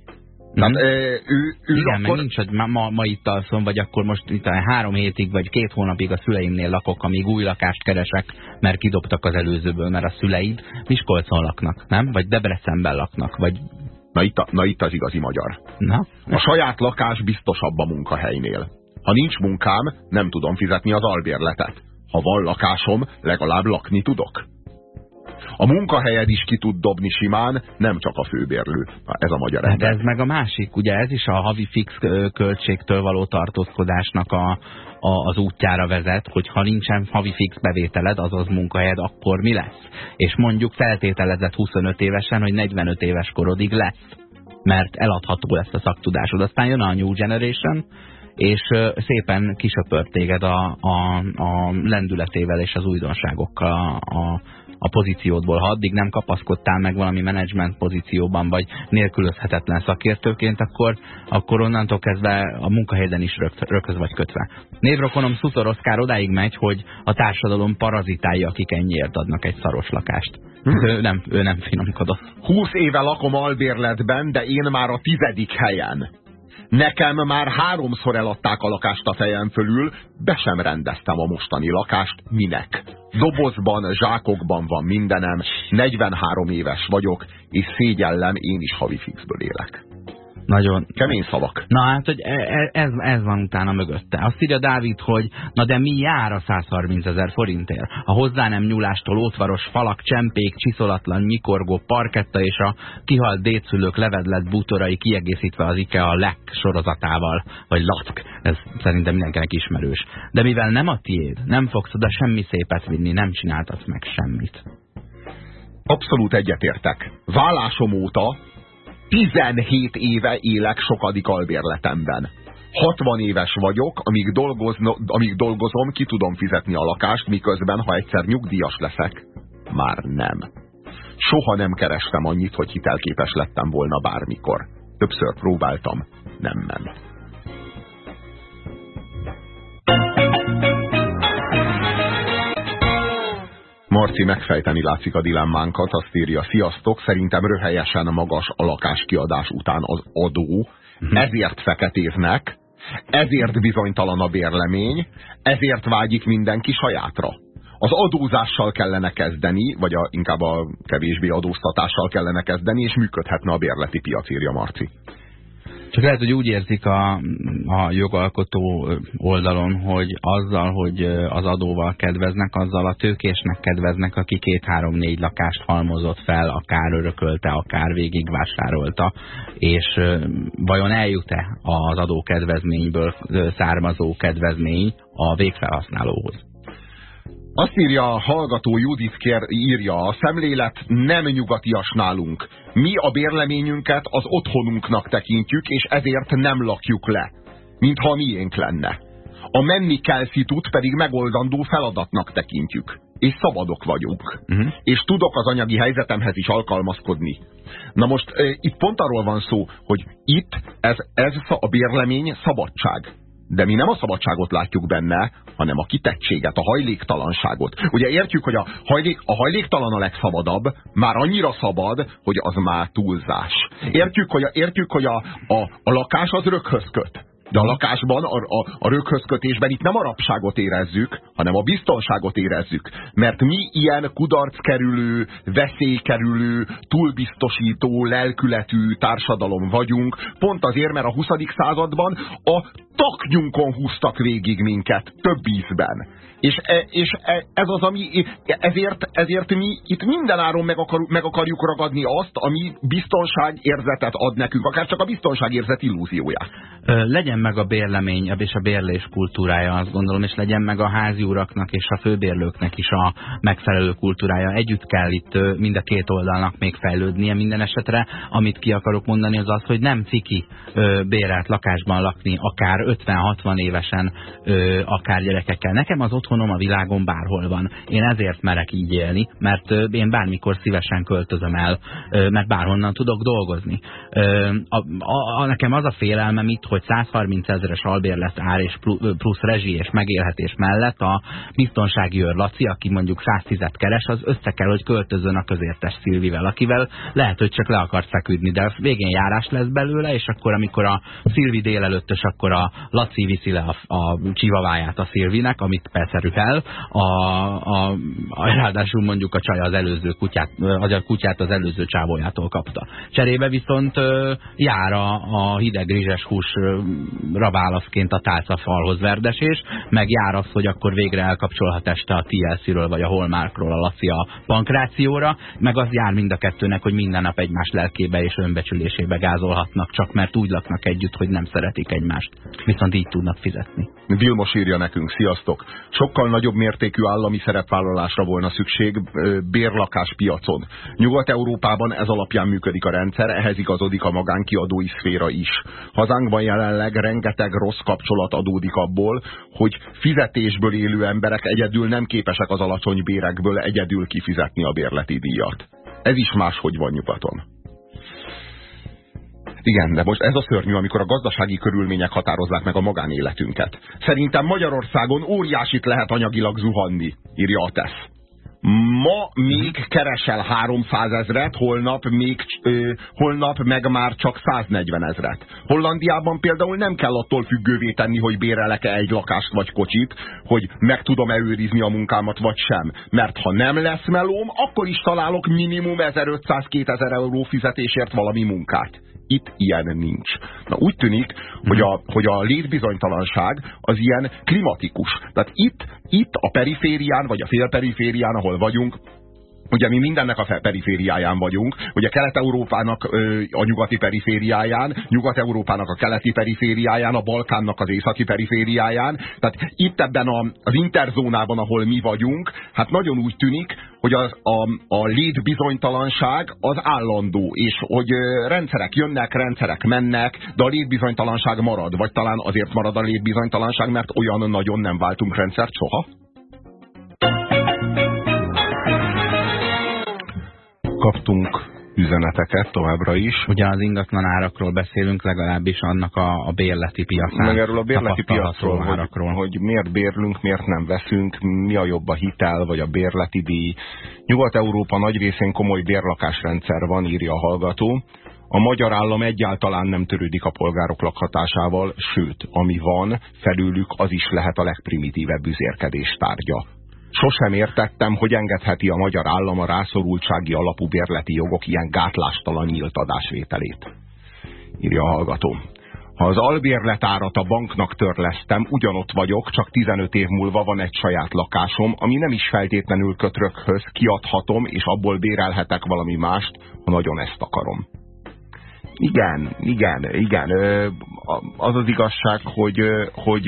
S2: Tehát, mm. ő, ő
S1: Igen, akkor... meg nincs, hogy ma, ma itt alszom, vagy akkor most itt a három hétig, vagy két hónapig a szüleimnél lakok, amíg új lakást keresek, mert kidobtak az előzőből, mert a szüleid Miskolcon laknak, nem? Vagy Debrecenben laknak, vagy...
S2: Na itt, a, na itt az igazi magyar.
S1: Na?
S2: A saját lakás biztosabb a munkahelynél. Ha nincs munkám, nem tudom fizetni az albérletet. Ha van lakásom, legalább lakni tudok. A munkahelyed is ki tud dobni simán, nem csak a főbérlő. Ez a magyar
S1: ember. De ez meg a másik, ugye ez is a havi fix költségtől való tartózkodásnak a, a, az útjára vezet, hogy ha nincsen havi fix bevételed, azaz munkahelyed, akkor mi lesz? És mondjuk feltételezett 25 évesen, hogy 45 éves korodig lesz, mert eladható lesz a szaktudásod. Aztán jön a New Generation, és szépen kisöpört téged a, a, a lendületével és az újdonságokkal a, a, a pozíciódból. Ha addig nem kapaszkodtál meg valami menedzsment pozícióban, vagy nélkülözhetetlen szakértőként, akkor, akkor onnantól kezdve a munkahelyeden is rököz vagy kötve. Névrokonom Szutor Oszkár odáig megy, hogy a társadalom parazitálja, akik ennyiért adnak egy szaros lakást. Hmm. Ő, nem, ő nem finomkodott.
S2: 20 éve lakom albérletben, de én már a tizedik helyen. Nekem már háromszor eladták a lakást a fejem fölül, be sem rendeztem a mostani lakást, minek? Dobozban, zsákokban van mindenem, 43 éves vagyok, és szégyellem, én is havi fixből élek.
S1: Nagyon.
S2: Kemény szavak.
S1: Na hát, hogy e, e, ez, ez van utána mögötte. Azt írja Dávid, hogy na de mi jár a 130 ezer forintért? A hozzá nem nyúlástól ótvaros falak, csempék, csiszolatlan nyikorgó parketta és a kihalt dédszülők levedlet bútorai kiegészítve az IKEA LEK sorozatával, vagy LATK, ez szerintem mindenkinek ismerős. De mivel nem a tiéd, nem fogsz oda semmi szépet vinni, nem csináltatsz meg semmit.
S2: Abszolút egyetértek. Vállásom óta 17 éve élek sokadik albérletemben. 60 éves vagyok, amíg, dolgozno, amíg dolgozom, ki tudom fizetni a lakást, miközben, ha egyszer nyugdíjas leszek, már nem. Soha nem kerestem annyit, hogy hitelképes lettem volna bármikor. Többször próbáltam, nem ment. Marci megfejteni látszik a dilemmánkat, azt írja, sziasztok, szerintem röhelyesen magas a lakáskiadás után az adó, mhm. ezért feketéznek, ezért bizonytalan a bérlemény, ezért vágyik mindenki sajátra. Az adózással kellene kezdeni, vagy a, inkább a kevésbé adóztatással kellene kezdeni, és működhetne a bérleti piac, írja Marci.
S1: Csak lehet, hogy úgy érzik a, a jogalkotó oldalon, hogy azzal, hogy az adóval kedveznek, azzal a tőkésnek kedveznek, aki két-három-négy lakást halmozott fel, akár örökölte, akár végigvásárolta, és vajon eljut-e az adókedvezményből származó kedvezmény a végfelhasználóhoz?
S2: Azt írja a hallgató Judit kér, írja, a szemlélet nem nyugatias nálunk. Mi a bérleményünket az otthonunknak tekintjük, és ezért nem lakjuk le, mintha a miénk lenne. A menni kell szitut pedig megoldandó feladatnak tekintjük. És szabadok vagyunk. Uh mhm. -huh. És tudok az anyagi helyzetemhez is alkalmazkodni. Na most e, itt pont arról van szó, hogy itt ez, ez a bérlemény szabadság. De mi nem a szabadságot látjuk benne, hanem a kitettséget, a hajléktalanságot. Ugye értjük, hogy a, hajlék, a hajléktalan a legszabadabb, már annyira szabad, hogy az már túlzás. Értjük, hogy a, értjük, hogy a, a, a lakás az röghöz köt. De a lakásban, a, a, a röghözkötésben itt nem a rapságot érezzük, hanem a biztonságot érezzük. Mert mi ilyen kudarckerülő, veszélykerülő, túlbiztosító, lelkületű társadalom vagyunk, pont azért, mert a 20. században a taknyunkon húztak végig minket, több ízben. És, e, és e, ez az, ami, ezért, ezért mi itt mindenáron meg, akar, meg akarjuk ragadni azt, ami biztonságérzetet ad nekünk, akár csak a biztonságérzet illúzióját.
S1: Legyen meg a bérlemény és a bérlés kultúrája, azt gondolom, és legyen meg a háziuraknak és a főbérlőknek is a megfelelő kultúrája. Együtt kell itt mind a két oldalnak még fejlődnie minden esetre. Amit ki akarok mondani az az, hogy nem ciki bérelt lakásban lakni, akár 50-60 évesen, akár gyerekekkel. Nekem az otthonom a világon bárhol van. Én ezért merek így élni, mert én bármikor szívesen költözöm el, mert bárhonnan tudok dolgozni. A, a, a, nekem az a félelmem itt, hogy 130 ezeres albérlet ár és plusz rezsi és megélhetés mellett a biztonsági őr Laci, aki mondjuk 110-et keres, az össze kell, hogy költözön a közértes Szilvivel, akivel lehet, hogy csak le akart feküdni, de végén járás lesz belőle, és akkor, amikor a Szilvi délelőttös, akkor a Laci viszi le a, a csivaváját a Szilvinek, amit persze rühel, a, a, a, ráadásul mondjuk a csaj az előző kutyát, az a kutyát az előző csávójától kapta. Cserébe viszont jár a, a hideg rizses húsra válaszként a tálcafalhoz verdesés, meg jár az, hogy akkor végre elkapcsolhat este a TLC-ről vagy a Hallmarkról a Laci a pankrációra, meg az jár mind a kettőnek, hogy minden nap egymás lelkébe és önbecsülésébe gázolhatnak, csak mert úgy laknak együtt, hogy nem szeretik egymást viszont így tudnak fizetni.
S2: Vilmos írja nekünk, sziasztok! Sokkal nagyobb mértékű állami szerepvállalásra volna szükség bérlakás piacon. Nyugat-Európában ez alapján működik a rendszer, ehhez igazodik a magánkiadói szféra is. Hazánkban jelenleg rengeteg rossz kapcsolat adódik abból, hogy fizetésből élő emberek egyedül nem képesek az alacsony bérekből egyedül kifizetni a bérleti díjat. Ez is máshogy van nyugaton. Igen, de most ez a szörnyű, amikor a gazdasági körülmények határozzák meg a magánéletünket. Szerintem Magyarországon óriásit lehet anyagilag zuhanni, írja a tesz. Ma még keresel 300 ezret, holnap, még, ö, holnap meg már csak 140 ezret. Hollandiában például nem kell attól függővé tenni, hogy bérelek-e egy lakást vagy kocsit, hogy meg tudom-e őrizni a munkámat vagy sem. Mert ha nem lesz melóm, akkor is találok minimum 1500-2000 euró fizetésért valami munkát. Itt ilyen nincs. Na úgy tűnik, hogy a, hogy a létbizonytalanság az ilyen klimatikus. Tehát itt, itt a periférián, vagy a félperiférián, ahol vagyunk, Ugye mi mindennek a perifériáján vagyunk, ugye Kelet-Európának a nyugati perifériáján, Nyugat-Európának a keleti perifériáján, a Balkánnak az északi perifériáján. Tehát itt ebben a, az interzónában, ahol mi vagyunk, hát nagyon úgy tűnik, hogy az, a, a létbizonytalanság az állandó, és hogy rendszerek jönnek, rendszerek mennek, de a létbizonytalanság marad, vagy talán azért marad a létbizonytalanság, mert olyan nagyon nem váltunk rendszert soha? Kaptunk üzeneteket továbbra is.
S1: Ugye az ingatlan árakról beszélünk, legalábbis annak a, a bérleti piacán.
S2: Meg erről a bérleti piacról, hogy, hogy miért bérlünk, miért nem veszünk, mi a jobb a hitel, vagy a bérleti díj. Nyugat-Európa nagy részén komoly bérlakásrendszer van, írja a hallgató. A magyar állam egyáltalán nem törődik a polgárok lakhatásával, sőt, ami van, felülük az is lehet a legprimitívebb üzérkedés tárgya. Sosem értettem, hogy engedheti a magyar állam a rászorultsági alapú bérleti jogok ilyen gátlástalan nyílt adásvételét. Írja a hallgató. Ha az albérletárat a banknak törlesztem, ugyanott vagyok, csak 15 év múlva van egy saját lakásom, ami nem is feltétlenül kötrökhöz, kiadhatom, és abból bérelhetek valami mást, ha nagyon ezt akarom. Igen, igen, igen. Az az igazság, hogy, hogy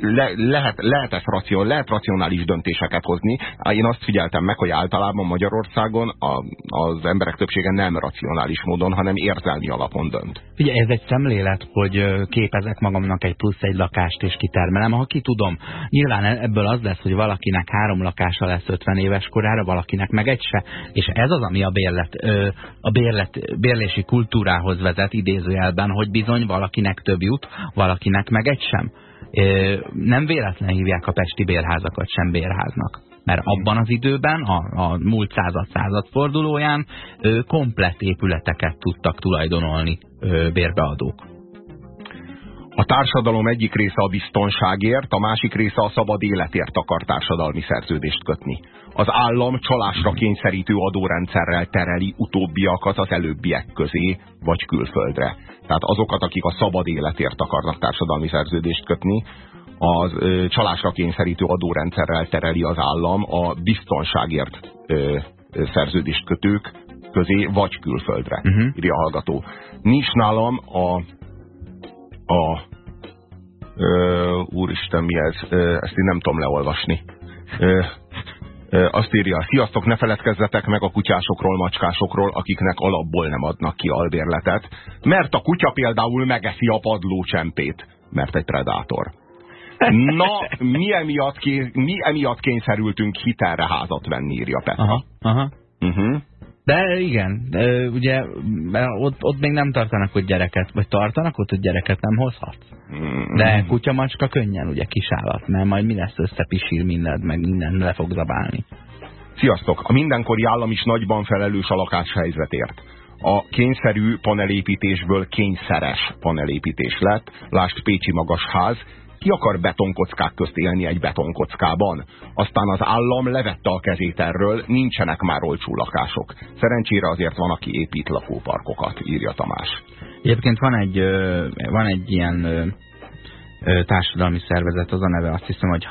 S2: le, lehet, lehet, racion, lehet racionális döntéseket hozni. Én azt figyeltem meg, hogy általában Magyarországon a, az emberek többsége nem racionális módon, hanem érzelmi alapon dönt.
S1: Ugye ez egy szemlélet, hogy képezek magamnak egy plusz egy lakást és kitermelem, ha ki tudom. Nyilván e- ebből az lesz, hogy valakinek három lakása lesz 50 éves korára, valakinek meg egy se. És ez az, ami a bérlet, a bérlet, bérlési kultúra kultúrához vezet idézőjelben, hogy bizony valakinek több jut, valakinek meg egy sem. Nem véletlen hívják a pesti bérházakat sem bérháznak. Mert abban az időben, a, a múlt század század fordulóján komplett épületeket tudtak tulajdonolni bérbeadók.
S2: A társadalom egyik része a biztonságért, a másik része a szabad életért akar társadalmi szerződést kötni. Az állam csalásra kényszerítő adórendszerrel tereli utóbbiakat az előbbiek közé, vagy külföldre. Tehát azokat, akik a szabad életért akarnak társadalmi szerződést kötni, az ö, csalásra kényszerítő adórendszerrel tereli az állam a biztonságért ö, ö, szerződést kötők közé, vagy külföldre, uh mhm. -huh. írja a hallgató. Nincs nálam a a ö, úristen mi ez, ö, ezt én nem tudom leolvasni. Ö, ö, azt írja, sziasztok, ne feledkezzetek meg a kutyásokról, macskásokról, akiknek alapból nem adnak ki albérletet, mert a kutya például megeszi a padlócsempét, mert egy predátor. Na, mi emiatt, mi emiatt kényszerültünk hitelre házat venni, írja Petra. Aha, aha.
S1: Uh -huh. De igen, ugye ott, ott még nem tartanak ott gyereket, vagy tartanak ott, hogy gyereket nem hozhat. De kutya, macska könnyen, ugye kisállat, mert majd mi lesz összepisír mindent, meg minden le fog zabálni.
S2: Sziasztok! A mindenkori állam is nagyban felelős a lakáshelyzetért. A kényszerű panelépítésből kényszeres panelépítés lett, lást Pécsi Magasház, ki akar betonkockák közt élni egy betonkockában? Aztán az állam levette a kezét erről, nincsenek már olcsó lakások. Szerencsére azért van, aki épít lakóparkokat, írja Tamás.
S1: Egyébként van egy, van egy ilyen társadalmi szervezet, az a neve azt hiszem, hogy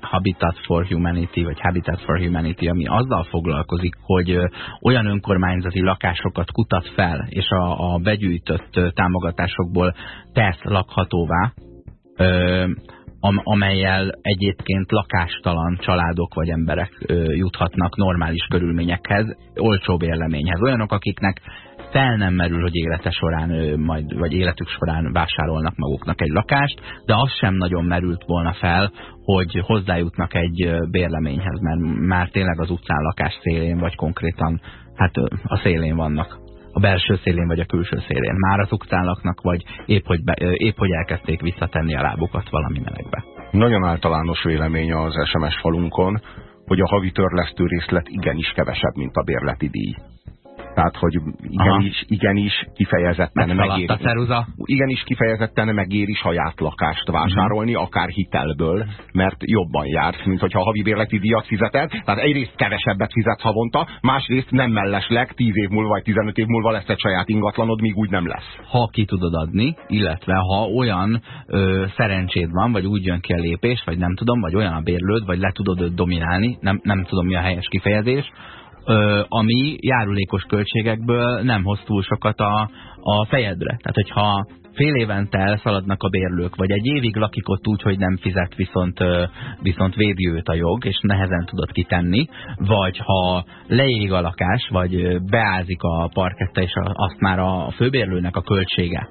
S1: Habitat for Humanity, vagy Habitat for Humanity, ami azzal foglalkozik, hogy olyan önkormányzati lakásokat kutat fel, és a, a begyűjtött támogatásokból tesz lakhatóvá, ö, am, amelyel egyébként lakástalan családok vagy emberek ö, juthatnak normális körülményekhez, olcsó bérleményhez. Olyanok, akiknek fel nem merül, hogy élete során, ö, majd, vagy életük során vásárolnak maguknak egy lakást, de az sem nagyon merült volna fel, hogy hozzájutnak egy bérleményhez, mert már tényleg az utcán lakás szélén, vagy konkrétan hát a szélén vannak a belső szélén vagy a külső szélén. Már az utcán laknak, vagy épp hogy, be, épp hogy elkezdték visszatenni a lábukat valami melegbe.
S2: Nagyon általános vélemény az SMS falunkon, hogy a havi törlesztő részlet igenis kevesebb, mint a bérleti díj. Tehát, hogy igenis, igenis kifejezetten megéri.
S1: A
S2: igenis kifejezetten megéri saját lakást vásárolni, uh mhm. -huh. akár hitelből, mert jobban jársz, mint hogyha a havi bérleti díjat fizeted. Tehát egyrészt kevesebbet fizetsz havonta, másrészt nem mellesleg 10 év múlva vagy 15 év múlva lesz egy saját ingatlanod, míg úgy nem lesz.
S1: Ha ki tudod adni, illetve ha olyan ö, szerencséd van, vagy úgy jön ki a lépés, vagy nem tudom, vagy olyan a bérlőd, vagy le tudod dominálni, nem, nem tudom mi a helyes kifejezés, ami járulékos költségekből nem hoz túl sokat a, a fejedre. Tehát, hogyha fél évente elszaladnak a bérlők, vagy egy évig lakik ott úgy, hogy nem fizet, viszont, viszont védi őt a jog, és nehezen tudod kitenni, vagy ha leég a lakás, vagy beázik a parkette, és azt már a főbérlőnek a költsége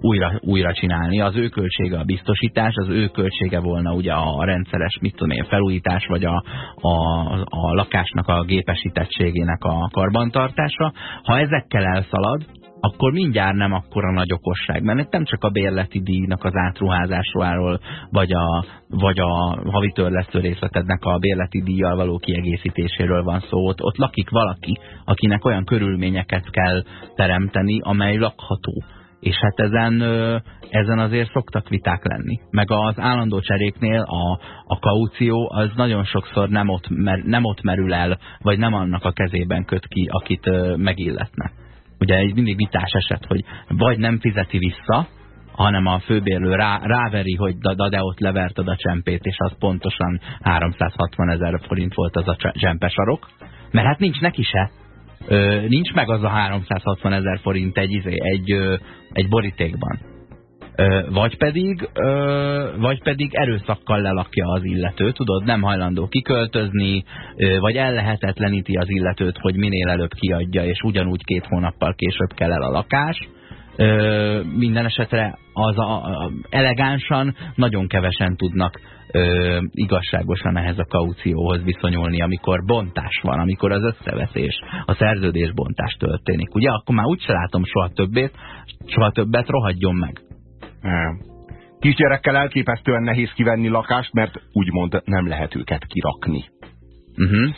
S1: újra, újra csinálni. Az ő költsége a biztosítás, az ő költsége volna ugye a rendszeres, mit tudom én, felújítás, vagy a, a, a lakásnak a gépesítettségének a karbantartása. Ha ezekkel elszalad, akkor mindjárt nem akkora nagy okosság. Mert itt nem csak a bérleti díjnak az átruházásról, vagy a, vagy a havi törlesztő részletednek a bérleti díjjal való kiegészítéséről van szó. Ott, ott lakik valaki, akinek olyan körülményeket kell teremteni, amely lakható. És hát ezen, ezen azért szoktak viták lenni. Meg az állandó cseréknél a, a kaució az nagyon sokszor nem ott, mer, nem ott merül el, vagy nem annak a kezében köt ki, akit megilletne. Ugye egy mindig vitás eset, hogy vagy nem fizeti vissza, hanem a főbérlő rá, ráveri, hogy da, de ott leverted a csempét, és az pontosan 360 ezer forint volt az a csempesarok. Mert hát nincs neki se. Ö, nincs meg az a 360 ezer forint egy, izé, egy, ö, egy borítékban. Ö, vagy pedig, ö, vagy pedig erőszakkal lelakja az illető, tudod, nem hajlandó kiköltözni, ö, vagy ellehetetleníti az illetőt, hogy minél előbb kiadja, és ugyanúgy két hónappal később kell el a lakás. Ö, minden esetre az a, a, elegánsan nagyon kevesen tudnak ö, igazságosan ehhez a kaucióhoz viszonyulni, amikor bontás van, amikor az összeveszés, a szerződés bontás történik. Ugye, akkor már úgyse látom soha többet, soha többet rohadjon meg.
S2: Kisgyerekkel elképesztően nehéz kivenni lakást, mert úgymond nem lehet őket kirakni. Uh -huh.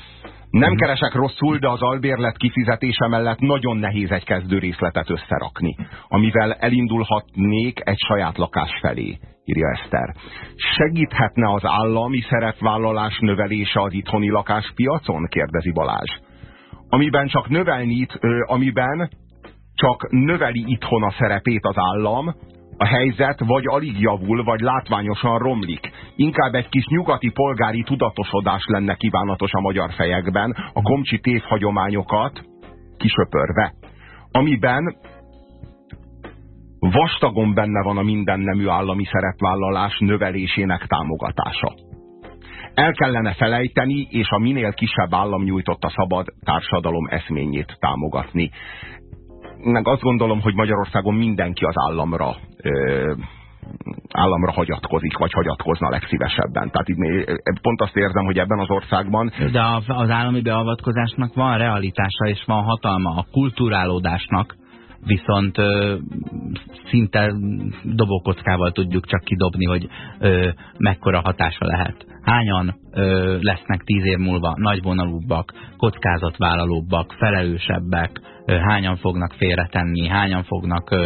S2: Nem -huh. keresek rosszul, de az albérlet kifizetése mellett nagyon nehéz egy kezdő részletet összerakni, amivel elindulhatnék egy saját lakás felé, írja Eszter. Segíthetne az állami szerepvállalás növelése az itthoni lakáspiacon? kérdezi Balázs. Amiben csak növelni, amiben csak növeli itthon a szerepét az állam, a helyzet vagy alig javul, vagy látványosan romlik. Inkább egy kis nyugati polgári tudatosodás lenne kívánatos a magyar fejekben, a komcsi tévhagyományokat kisöpörve, amiben vastagon benne van a mindennemű állami szerepvállalás növelésének támogatása. El kellene felejteni, és a minél kisebb állam nyújtott a szabad társadalom eszményét támogatni meg azt gondolom, hogy Magyarországon mindenki az államra ö, államra hagyatkozik, vagy hagyatkozna legszívesebben. Tehát itt pont azt érzem, hogy ebben az országban...
S1: De az állami beavatkozásnak van realitása, és van hatalma a kulturálódásnak, viszont ö, szinte dobókockával tudjuk csak kidobni, hogy ö, mekkora hatása lehet. Hányan ö, lesznek tíz év múlva nagyvonalúbbak, kockázatvállalóbbak, felelősebbek, hányan fognak félretenni, hányan fognak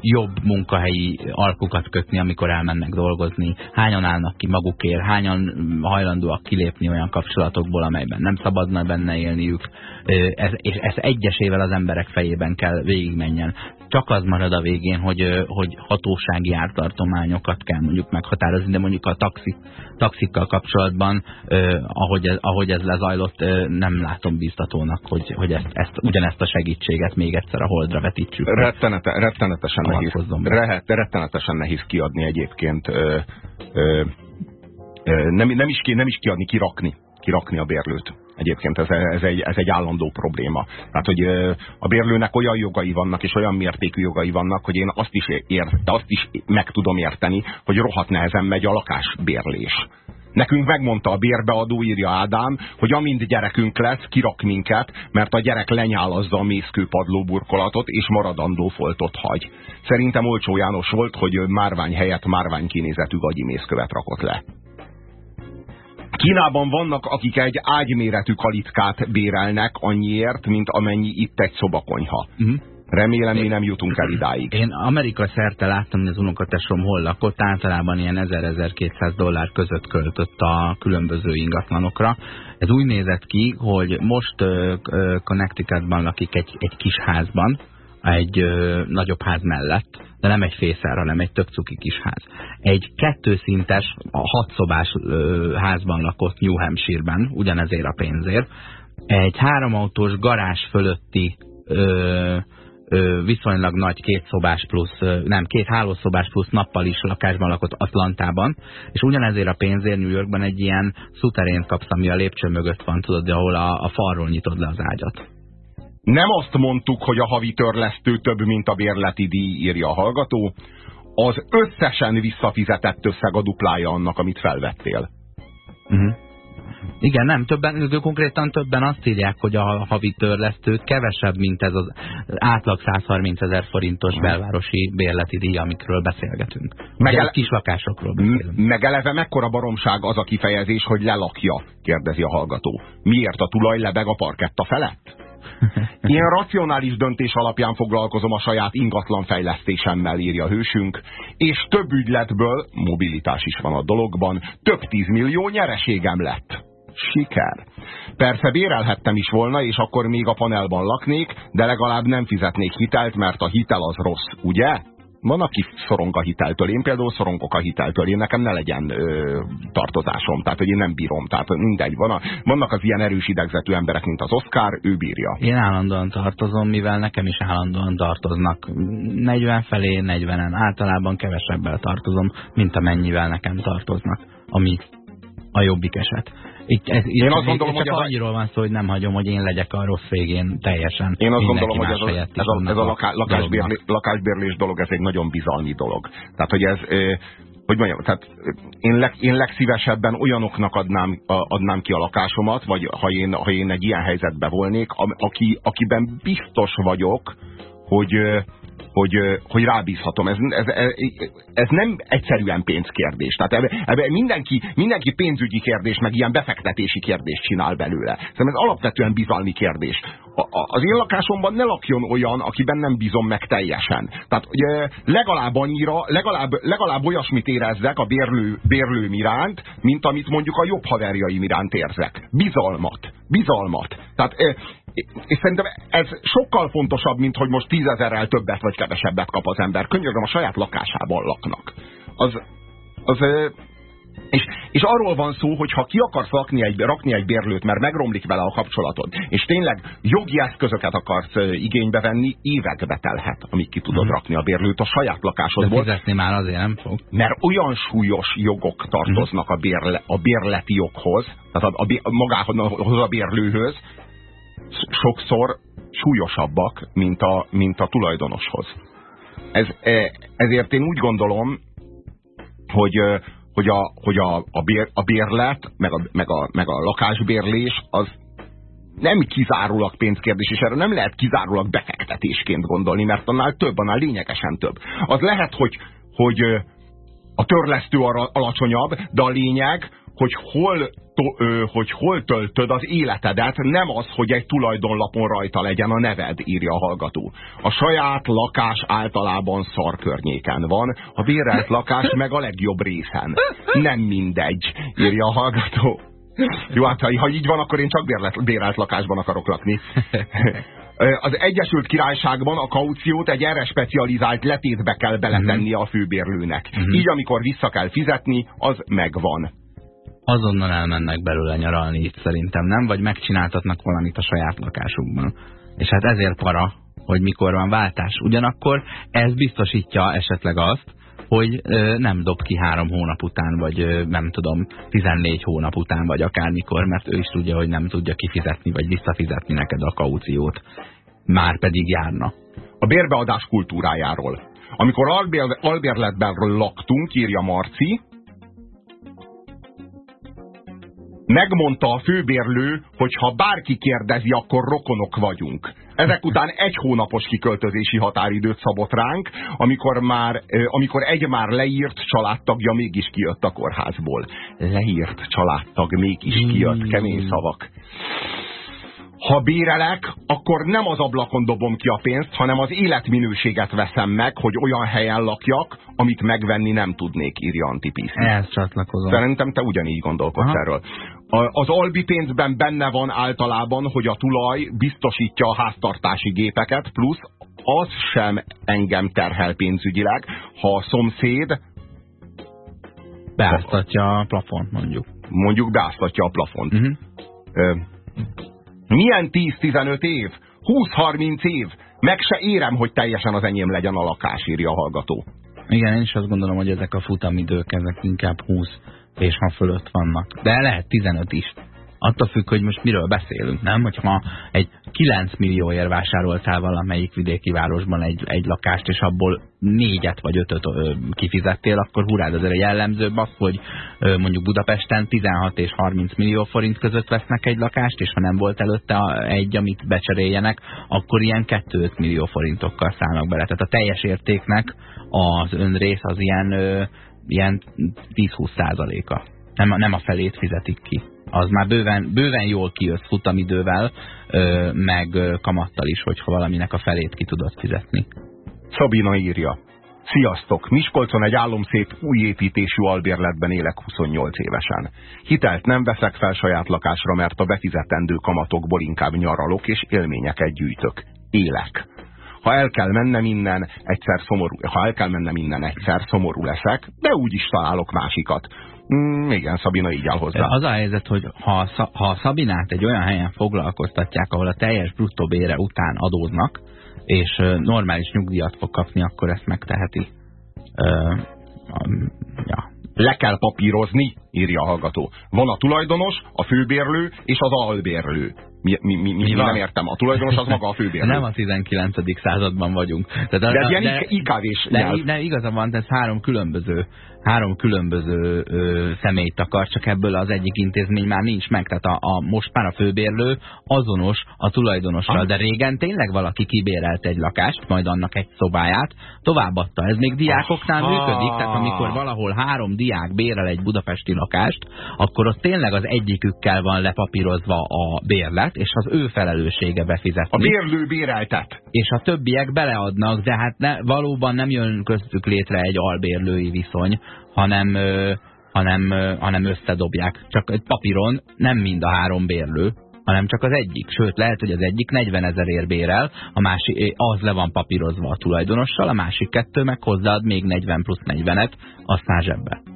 S1: jobb munkahelyi alkukat kötni, amikor elmennek dolgozni, hányan állnak ki magukért, hányan hajlandóak kilépni olyan kapcsolatokból, amelyben nem szabadna benne élniük, ez, és ez egyesével az emberek fejében kell végigmenjen. Csak az marad a végén, hogy, hogy hatósági ártartományokat kell mondjuk meghatározni, de mondjuk a taxi, taxikkal kapcsolatban, ahogy, ez, ahogy ez lezajlott, nem látom biztatónak, hogy, hogy ezt, ezt, ugyanezt a segítséget még egyszer a holdra vetítsük.
S2: Rettenete, rettenetesen, nehéz, rehet, rettenetesen nehéz kiadni egyébként. Ö, ö, nem, nem, is ki, nem is kiadni, kirakni, kirakni a bérlőt. Egyébként ez, ez, egy, ez egy állandó probléma. Tehát, hogy a bérlőnek olyan jogai vannak, és olyan mértékű jogai vannak, hogy én azt is, ért, azt is meg tudom érteni, hogy rohadt nehezen megy a lakásbérlés. Nekünk megmondta a bérbeadó, írja Ádám, hogy amint gyerekünk lesz, kirak minket, mert a gyerek lenyálazza a mészkő padlóburkolatot, és maradandó foltot hagy. Szerintem Olcsó János volt, hogy márvány helyett márvány kinézetű gagyi mészkövet rakott le. Kínában vannak, akik egy ágyméretű kalitkát bérelnek annyiért, mint amennyi itt egy szobakonyha. Uh mhm. -huh. Remélem, mi nem jutunk el idáig.
S1: Én Amerika szerte láttam, hogy az unokatesom hol lakott, általában ilyen 1000-1200 dollár között költött a különböző ingatlanokra. Ez úgy nézett ki, hogy most uh, Connecticutban lakik egy, egy kis házban, egy uh, nagyobb ház mellett, de nem egy fészár, hanem egy több cuki kis ház. Egy kettőszintes, a hatszobás ö, házban lakott New Hampshire-ben, ugyanezért a pénzért, egy háromautós garázs fölötti ö, ö, viszonylag nagy kétszobás plusz, ö, nem, két hálószobás plusz nappal is lakásban lakott Atlantában, és ugyanezért a pénzért New Yorkban egy ilyen szuterént kapsz, ami a lépcső mögött van, tudod, ahol a, a falról nyitod le az ágyat.
S2: Nem azt mondtuk, hogy a havi törlesztő több, mint a bérleti díj, írja a hallgató. Az összesen visszafizetett összeg a duplája annak, amit felvettél.
S1: Uh -huh. Igen, nem, többen, konkrétan többen azt írják, hogy a havi törlesztő kevesebb, mint ez az átlag 130 ezer forintos belvárosi bérleti díj, amikről beszélgetünk. Megele... kis lakásokról beszélünk.
S2: Megeleve mekkora baromság az a kifejezés, hogy lelakja, kérdezi a hallgató. Miért a tulaj lebeg a parketta felett? Ilyen racionális döntés alapján foglalkozom a saját ingatlan fejlesztésemmel, írja a hősünk, és több ügyletből, mobilitás is van a dologban, több tízmillió nyereségem lett siker. Persze bérelhettem is volna, és akkor még a panelban laknék, de legalább nem fizetnék hitelt, mert a hitel az rossz, ugye? Van, aki szorong a hiteltől. Én például szorongok a hiteltől. Én nekem ne legyen ö, tartozásom. Tehát, hogy én nem bírom. Tehát mindegy. Van a, vannak az ilyen erős idegzetű emberek, mint az Oscar, ő bírja.
S1: Én állandóan tartozom, mivel nekem is állandóan tartoznak. 40 felé, 40-en. Általában kevesebbel tartozom, mint amennyivel nekem tartoznak. Ami a jobbik eset. Itt, ez, itt én azt gondolom, hogy csak annyiról van szó, hogy nem hagyom, hogy én legyek a rossz végén teljesen.
S2: Én azt gondolom, hogy ez a, ez a, ez a laká, lakásbérlés, lakásbérlés dolog, ez egy nagyon bizalmi dolog. Tehát, hogy ez, hogy mondjam, tehát én, leg, én legszívesebben olyanoknak adnám, adnám ki a lakásomat, vagy ha én, ha én egy ilyen helyzetben volnék, aki, akiben biztos vagyok, hogy, hogy, hogy rábízhatom. Ez, ez, ez, nem egyszerűen pénzkérdés. Tehát ebbe, mindenki, mindenki pénzügyi kérdés, meg ilyen befektetési kérdést csinál belőle. Szerintem ez alapvetően bizalmi kérdés. Az én lakásomban ne lakjon olyan, akiben nem bízom meg teljesen. Tehát ugye, legalább annyira, legalább, legalább olyasmit érezzek a bérlő, bérlőm iránt, mint amit mondjuk a jobb haverjaim iránt érzek. Bizalmat. Bizalmat. Tehát és szerintem ez sokkal fontosabb, mint hogy most tízezerrel többet vagy kevesebbet kap az ember. Könyörgöm, a saját lakásában laknak. Az, az, és, és arról van szó, hogy ha ki akarsz rakni egy, rakni egy bérlőt, mert megromlik vele a kapcsolatod, és tényleg jogi eszközöket akarsz igénybe venni, évekbe telhet, amíg ki tudod hmm. rakni a bérlőt a saját lakásodból.
S1: De fizetni már azért nem fog.
S2: Mert olyan súlyos jogok tartoznak a, bérle, a bérleti joghoz, tehát a, a, magához a bérlőhöz, sokszor súlyosabbak, mint a, mint a tulajdonoshoz. Ez, e, ezért én úgy gondolom, hogy, hogy, a, hogy a, a, bér, a bérlet, meg a, meg, a, meg a lakásbérlés az nem kizárólag pénzkérdés, és erre nem lehet kizárólag befektetésként gondolni, mert annál több, annál lényegesen több. Az lehet, hogy, hogy a törlesztő alacsonyabb, de a lényeg, hogy hol, to, ö, hogy hol töltöd az életedet, nem az, hogy egy tulajdonlapon rajta legyen a neved, írja a hallgató. A saját lakás általában szar környéken van, a bérelt lakás meg a legjobb részen. Nem mindegy, írja a hallgató. Jó, hát ha, így van, akkor én csak bérelt, bérelt lakásban akarok lakni. Az Egyesült Királyságban a kauciót egy erre specializált letétbe kell beletennie a főbérlőnek. Mhm. Így, amikor vissza kell fizetni, az megvan
S1: azonnal elmennek belőle nyaralni itt szerintem, nem? Vagy megcsináltatnak valamit a saját lakásukban. És hát ezért para, hogy mikor van váltás. Ugyanakkor ez biztosítja esetleg azt, hogy ö, nem dob ki három hónap után, vagy ö, nem tudom, 14 hónap után, vagy akármikor, mert ő is tudja, hogy nem tudja kifizetni, vagy visszafizetni neked a kauciót. Már pedig járna.
S2: A bérbeadás kultúrájáról. Amikor albérletben laktunk, írja Marci, Megmondta a főbérlő, hogy ha bárki kérdezi, akkor rokonok vagyunk. Ezek után egy hónapos kiköltözési határidőt szabott ránk, amikor, már, amikor egy már leírt családtagja mégis kijött a kórházból. Leírt családtag mégis kijött, kemény szavak ha bérelek, akkor nem az ablakon dobom ki a pénzt, hanem az életminőséget veszem meg, hogy olyan helyen lakjak, amit megvenni nem tudnék, írja Antipis.
S1: Ehhez csatlakozom.
S2: Szerintem te ugyanígy gondolkodsz Aha. erről. A, az albi pénzben benne van általában, hogy a tulaj biztosítja a háztartási gépeket, plusz az sem engem terhel pénzügyileg, ha a szomszéd
S1: beáztatja a plafont, mondjuk.
S2: Mondjuk beáztatja a plafont. Uh -huh. Ö, milyen 10-15 év? 20-30 év? Meg se érem, hogy teljesen az enyém legyen a lakás, írja a hallgató.
S1: Igen, én is azt gondolom, hogy ezek a futamidők, ezek inkább 20 és ma fölött vannak. De lehet 15 is. Attól függ, hogy most miről beszélünk, nem? Hogyha egy 9 millióért vásároltál valamelyik vidéki városban egy, egy lakást, és abból négyet vagy ötöt ö, kifizettél, akkor hurád azért a jellemzőbb az, hogy ö, mondjuk Budapesten 16 és 30 millió forint között vesznek egy lakást, és ha nem volt előtte egy, amit becseréljenek, akkor ilyen 2-5 millió forintokkal szállnak bele. Tehát a teljes értéknek az önrész az ilyen, ilyen 10-20 százaléka. Nem, nem a felét fizetik ki az már bőven, bőven jól kijött futamidővel, meg kamattal is, hogyha valaminek a felét ki tudod fizetni.
S2: Szabina írja. Sziasztok! Miskolcon egy álomszép új építésű albérletben élek 28 évesen. Hitelt nem veszek fel saját lakásra, mert a befizetendő kamatokból inkább nyaralok és élményeket gyűjtök. Élek. Ha el kell mennem innen, egyszer szomorú, ha el kell mennem innen, egyszer szomorú leszek, de úgy is találok másikat. Mm, igen, Szabina így áll hozzá.
S1: Az a helyzet, hogy ha, ha Szabinát egy olyan helyen foglalkoztatják, ahol a teljes bruttó bére után adóznak, és normális nyugdíjat fog kapni, akkor ezt megteheti. Ö,
S2: ja. Le kell papírozni, írja a hallgató. Van a tulajdonos, a főbérlő és az albérlő. Mi, mi, mi, mi, nem értem. A tulajdonos az maga a főbérlő.
S1: Nem a 19. században vagyunk.
S2: Tehát de ez ilyen IKV-s
S1: de, de igazán van, ez három különböző három különböző ö, személyt akar, csak ebből az egyik intézmény már nincs meg. Tehát a, a most már a főbérlő azonos a tulajdonossal, de régen tényleg valaki kibérelt egy lakást, majd annak egy szobáját, továbbadta. Ez még diákoknál Aha. működik, tehát amikor valahol három diák bérel egy budapesti lakást, akkor ott tényleg az egyikükkel van lepapírozva a bérlet, és az ő felelőssége befizetni.
S2: A bérlő béreltet.
S1: És a többiek beleadnak, de hát ne, valóban nem jön köztük létre egy albérlői viszony, hanem, hanem, hanem összedobják. Csak egy papíron nem mind a három bérlő, hanem csak az egyik. Sőt, lehet, hogy az egyik 40 ezer bérel, a másik, az le van papírozva a tulajdonossal, a másik kettő meg hozzáad még 40 plusz 40-et, aztán zsebbe.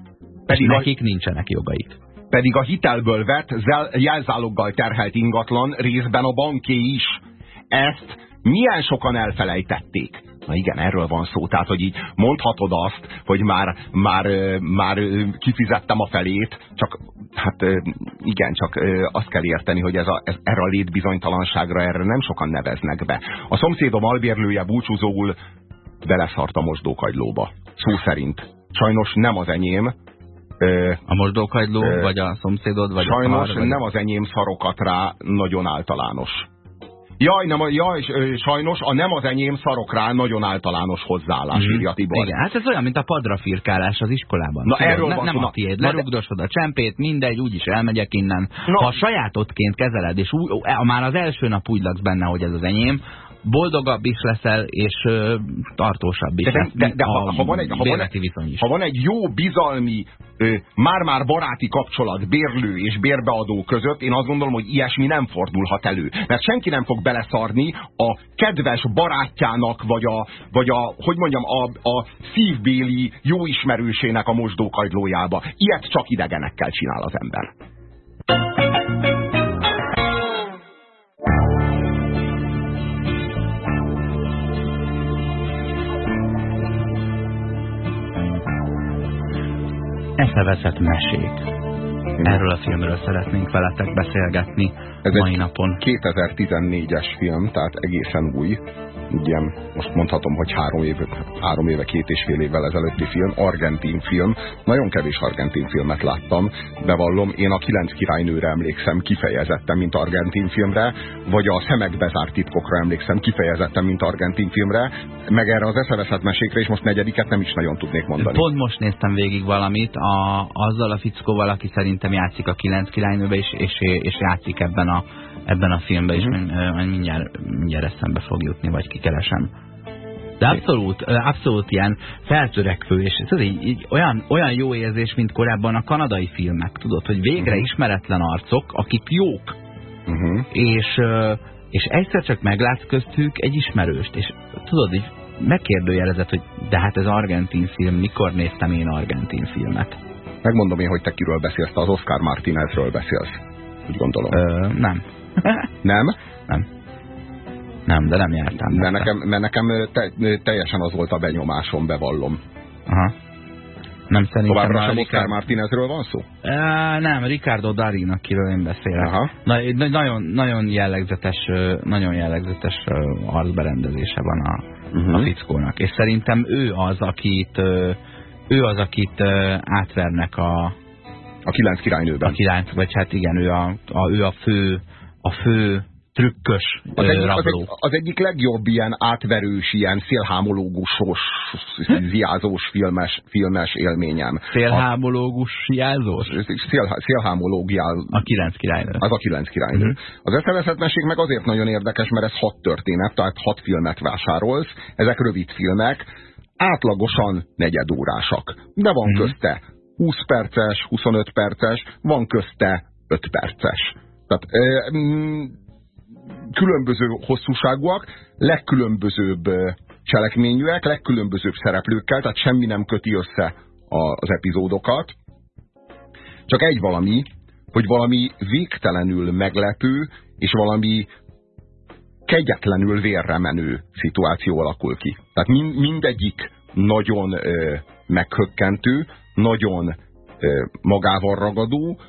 S1: Pedig nekik a... nincsenek jogaik.
S2: Pedig a hitelből vett jelzáloggal terhelt ingatlan részben a banké is. Ezt milyen sokan elfelejtették. Na igen, erről van szó. Tehát, hogy így mondhatod azt, hogy már, már, már kifizettem a felét, csak hát igen, csak azt kell érteni, hogy ez a, ez, erre a létbizonytalanságra erre nem sokan neveznek be. A szomszédom albérlője búcsúzóul beleszart a mosdókagylóba. Szó szerint. Sajnos nem az enyém,
S1: a mosdókagyló, vagy a szomszédod, vagy
S2: Sajnos
S1: a
S2: szar, vagy... nem az enyém szarokat rá nagyon általános. Jaj, nem, jaj, sajnos a nem az enyém szarok rá nagyon általános hozzáállás, mm. írja Tibor.
S1: Igen, hát ez olyan, mint a padrafirkálás az iskolában.
S2: Na, erről ne,
S1: van nem a tiéd, lerugdosod a csempét, mindegy, úgyis elmegyek innen. Na. Ha a sajátodként kezeled, és úgy, már az első nap úgy laksz benne, hogy ez az enyém, boldogabb is leszel, és ö, tartósabb is. De,
S2: lesz, de, de ha, ha, van egy, ha, van egy, ha van egy jó bizalmi, már-már baráti kapcsolat bérlő és bérbeadó között, én azt gondolom, hogy ilyesmi nem fordulhat elő. Mert senki nem fog beleszarni a kedves barátjának, vagy a, vagy a hogy mondjam, a, a szívbéli jó ismerősének a mosdókagylójába. Ilyet csak idegenekkel csinál az ember.
S1: Eszeveszett mesék. Erről a filmről szeretnénk veletek beszélgetni Ez mai napon.
S2: 2014-es film, tehát egészen új ilyen, most mondhatom, hogy három éve, három éve, két és fél évvel ezelőtti film, argentin film. Nagyon kevés argentin filmet láttam, bevallom, én a Kilenc királynőre emlékszem kifejezetten, mint argentin filmre, vagy a Szemek bezárt titkokra emlékszem kifejezetten, mint argentin filmre, meg erre az eszeveszett mesékre, és most negyediket nem is nagyon tudnék mondani.
S1: Pont most néztem végig valamit, a, azzal a fickóval, aki szerintem játszik a Kilenc királynőbe, és, és, és játszik ebben a ebben a filmben is, mm -hmm. mindjárt, mindjárt eszembe fog jutni, vagy kikeresem. De abszolút, abszolút ilyen feltörekvő, és ez így, így olyan, olyan jó érzés, mint korábban a kanadai filmek, tudod, hogy végre uh mhm. -huh. ismeretlen arcok, akik jók, uh mhm. -huh. és, és egyszer csak meglátsz köztük egy ismerőst, és tudod, így megkérdőjelezett, hogy de hát ez argentin film, mikor néztem én argentin filmet?
S2: Megmondom én, hogy te kiről beszélsz, te az Oscar Martinezről beszélsz. Úgy gondolom.
S1: Ö, nem.
S2: nem?
S1: Nem. Nem, de nem jártam.
S2: Mert nekem, mert nekem te, teljesen az volt a benyomásom, bevallom.
S1: Aha. Nem szerintem
S2: Továbbra sem. Oscar Martinezről van szó?
S1: Uh, nem, Ricardo Darin, akiről én beszélek.
S2: Aha.
S1: Na, na, nagyon, nagyon jellegzetes, nagyon jellegzetes arcberendezése van a, uh
S2: Mhm.
S1: -huh. a fickónak. És szerintem ő az, akit ő az, akit átvernek a
S2: a kilenc királynőben.
S1: A kilenc, vagy hát igen, ő a, a, ő a fő, a fő trükkös
S2: az egyik,
S1: rabló.
S2: Az, egy, az egyik legjobb ilyen átverős, ilyen szélhámológusos, ziázós filmes, filmes élményem.
S1: Szélhámológus jelzós?
S2: Szél, szélhámológiál.
S1: A kilenc királynő.
S2: Az a kilenc királynő. Uh -huh. Az eszevezetlenség meg azért nagyon érdekes, mert ez hat történet, tehát hat filmet vásárolsz, ezek rövid filmek, átlagosan negyedórásak. De van uh -huh. közte 20 perces, 25 perces, van közte 5 perces. Tehát e, különböző hosszúságúak, legkülönbözőbb cselekményűek, legkülönbözőbb szereplőkkel, tehát semmi nem köti össze az epizódokat. Csak egy valami, hogy valami végtelenül meglepő, és valami kegyetlenül vérre menő szituáció alakul ki. Tehát mindegyik nagyon ö, meghökkentő, nagyon ö, magával ragadó,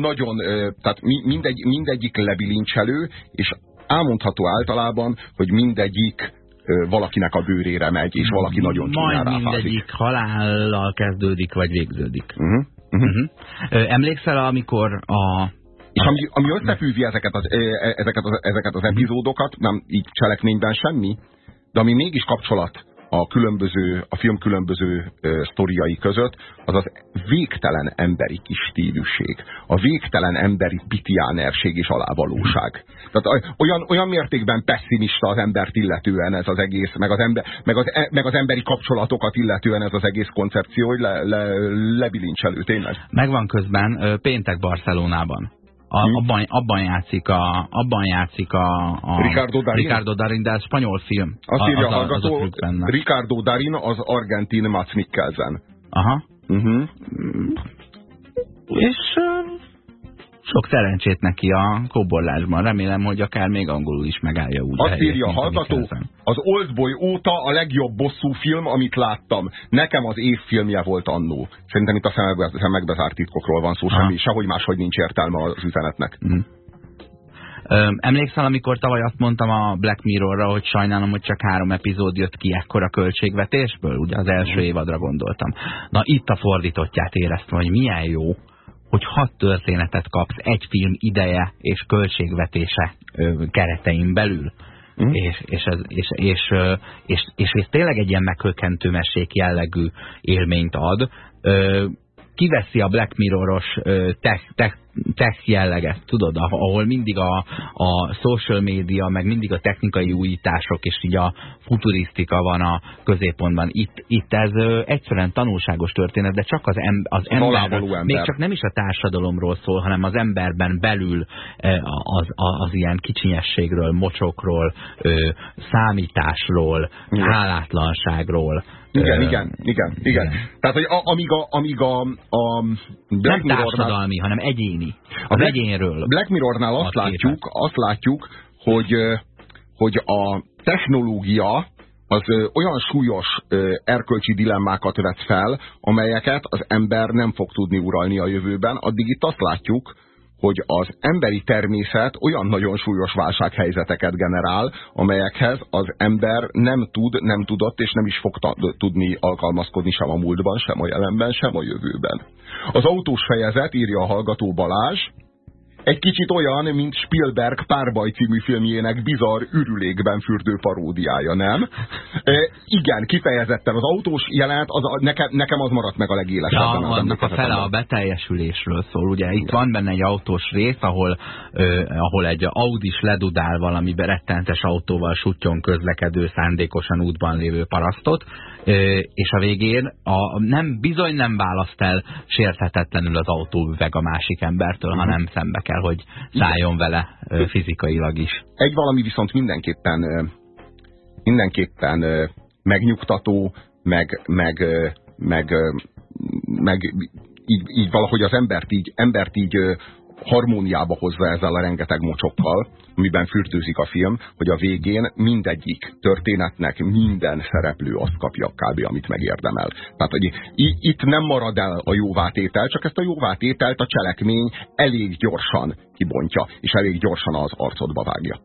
S2: nagyon, tehát mindegy, mindegyik lebilincselő, és elmondható általában, hogy mindegyik valakinek a bőrére megy, és valaki nagyon csúnyán
S1: Majd mindegyik halállal kezdődik, vagy végződik. Uh -huh. Uh -huh. Emlékszel, amikor a
S2: és ami, ami összefűzi ezeket az, ezeket, az, ezeket az epizódokat, nem így cselekményben semmi, de ami mégis kapcsolat a, különböző, a film különböző ö, sztoriai között, az az végtelen emberi kis stílusség. A végtelen emberi pitiánerség és alávalóság. Tehát olyan, olyan mértékben pessimista az embert illetően ez az egész, meg az, ember, meg, az, meg az emberi kapcsolatokat illetően ez az egész koncepció, hogy le, le, lebilincselő tényleg.
S1: Megvan közben péntek Barcelonában. A, hmm. abban, abban játszik a, abban játszik a, a
S2: Ricardo Darin,
S1: Ricardo Darin de ez spanyol film.
S2: Azt írja a hallgató, az a Ricardo Darin az argentin Mats Mikkelsen.
S1: Aha.
S2: Uh -huh.
S1: És sok szerencsét neki a kóborlásban. Remélem, hogy akár még angolul is megállja úgy.
S2: Azt írja a hallgató, az Oldboy óta a legjobb bosszú film, amit láttam. Nekem az évfilmje volt annó. Szerintem itt a szemekbe, szemekbe zárt titkokról van szó, semmi, sehogy máshogy nincs értelme az üzenetnek.
S1: Mm. Emlékszel, amikor tavaly azt mondtam a Black Mirrorra, hogy sajnálom, hogy csak három epizód jött ki ekkora költségvetésből? Ugye az első évadra gondoltam. Na itt a fordítottját éreztem, hogy milyen jó, hogy hat történetet kapsz egy film ideje és költségvetése keretein belül. Mm. És, és, ez, és, és, és, és, és tényleg egy ilyen meghökkentő mesék jellegű élményt ad. Kiveszi a Black Mirroros tech, tech, tech jelleget, tudod, ahol mindig a, a social media, meg mindig a technikai újítások, és így a futurisztika van a középpontban. Itt, itt ez ö, egyszerűen tanulságos történet, de csak az, em, az ember, még csak nem is a társadalomról szól, hanem az emberben belül az, az, az ilyen kicsinyességről, mocsokról, ö, számításról,
S2: Igen.
S1: hálátlanságról,
S2: igen, igen, igen, igen. Tehát, hogy a, amíg a, amíg a, a
S1: Black Nem társadalmi, hanem egyéni. Az
S2: Black,
S1: egyénről.
S2: Black Mirrornál azt látjuk, azt látjuk, hogy, hogy a technológia az olyan súlyos erkölcsi dilemmákat vet fel, amelyeket az ember nem fog tudni uralni a jövőben. Addig itt azt látjuk, hogy az emberi természet olyan nagyon súlyos válsághelyzeteket generál, amelyekhez az ember nem tud, nem tudott és nem is fog tudni alkalmazkodni sem a múltban, sem a jelenben, sem a jövőben. Az autós fejezet, írja a hallgató Balázs, egy kicsit olyan, mint Spielberg Párbaj című filmjének bizarr ürülékben fürdő paródiája, nem? E, igen, kifejezetten az autós jelenet, az a, nekem, nekem az maradt meg a legélesebben.
S1: Ja, annak a fele a beteljesülésről szól. Ugye itt van benne egy autós rész, ahol, ö, ahol egy Audis ledudál valami rettenetes autóval sutyon közlekedő, szándékosan útban lévő parasztot, és a végén a, nem, bizony nem választ el sérthetetlenül az autóüveg a másik embertől, uh-huh. hanem szembe kell, hogy szálljon vele fizikailag is.
S2: Egy valami viszont mindenképpen mindenképpen megnyugtató, meg, meg, meg, meg így, így valahogy az embert így, embert így harmóniába hozza ezzel a rengeteg mocsokkal, amiben fürdőzik a film, hogy a végén mindegyik történetnek minden szereplő azt kapja kb. amit megérdemel. Tehát, hogy itt nem marad el a jóvátétel, csak ezt a jóvátételt a cselekmény elég gyorsan kibontja, és elég gyorsan az arcodba vágja.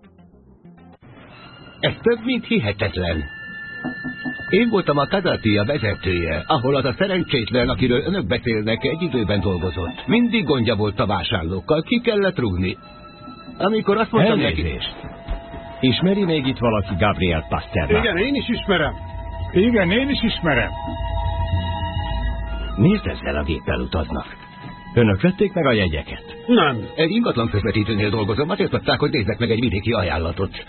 S3: Ez több, mint hihetetlen. Én voltam a Kadatia vezetője, ahol az a szerencsétlen, akiről önök beszélnek, egy időben dolgozott. Mindig gondja volt a vásárlókkal, ki kellett rúgni. Amikor azt mondtam neki...
S4: Ismeri még itt valaki Gabriel Pasternak?
S5: Igen, én is ismerem.
S6: Igen, én is ismerem.
S3: Miért ezzel a géppel utaznak?
S4: Önök vették meg a jegyeket?
S5: Nem.
S3: Egy ingatlan közvetítőnél dolgozom, azért adták, hogy nézzek meg egy vidéki ajánlatot.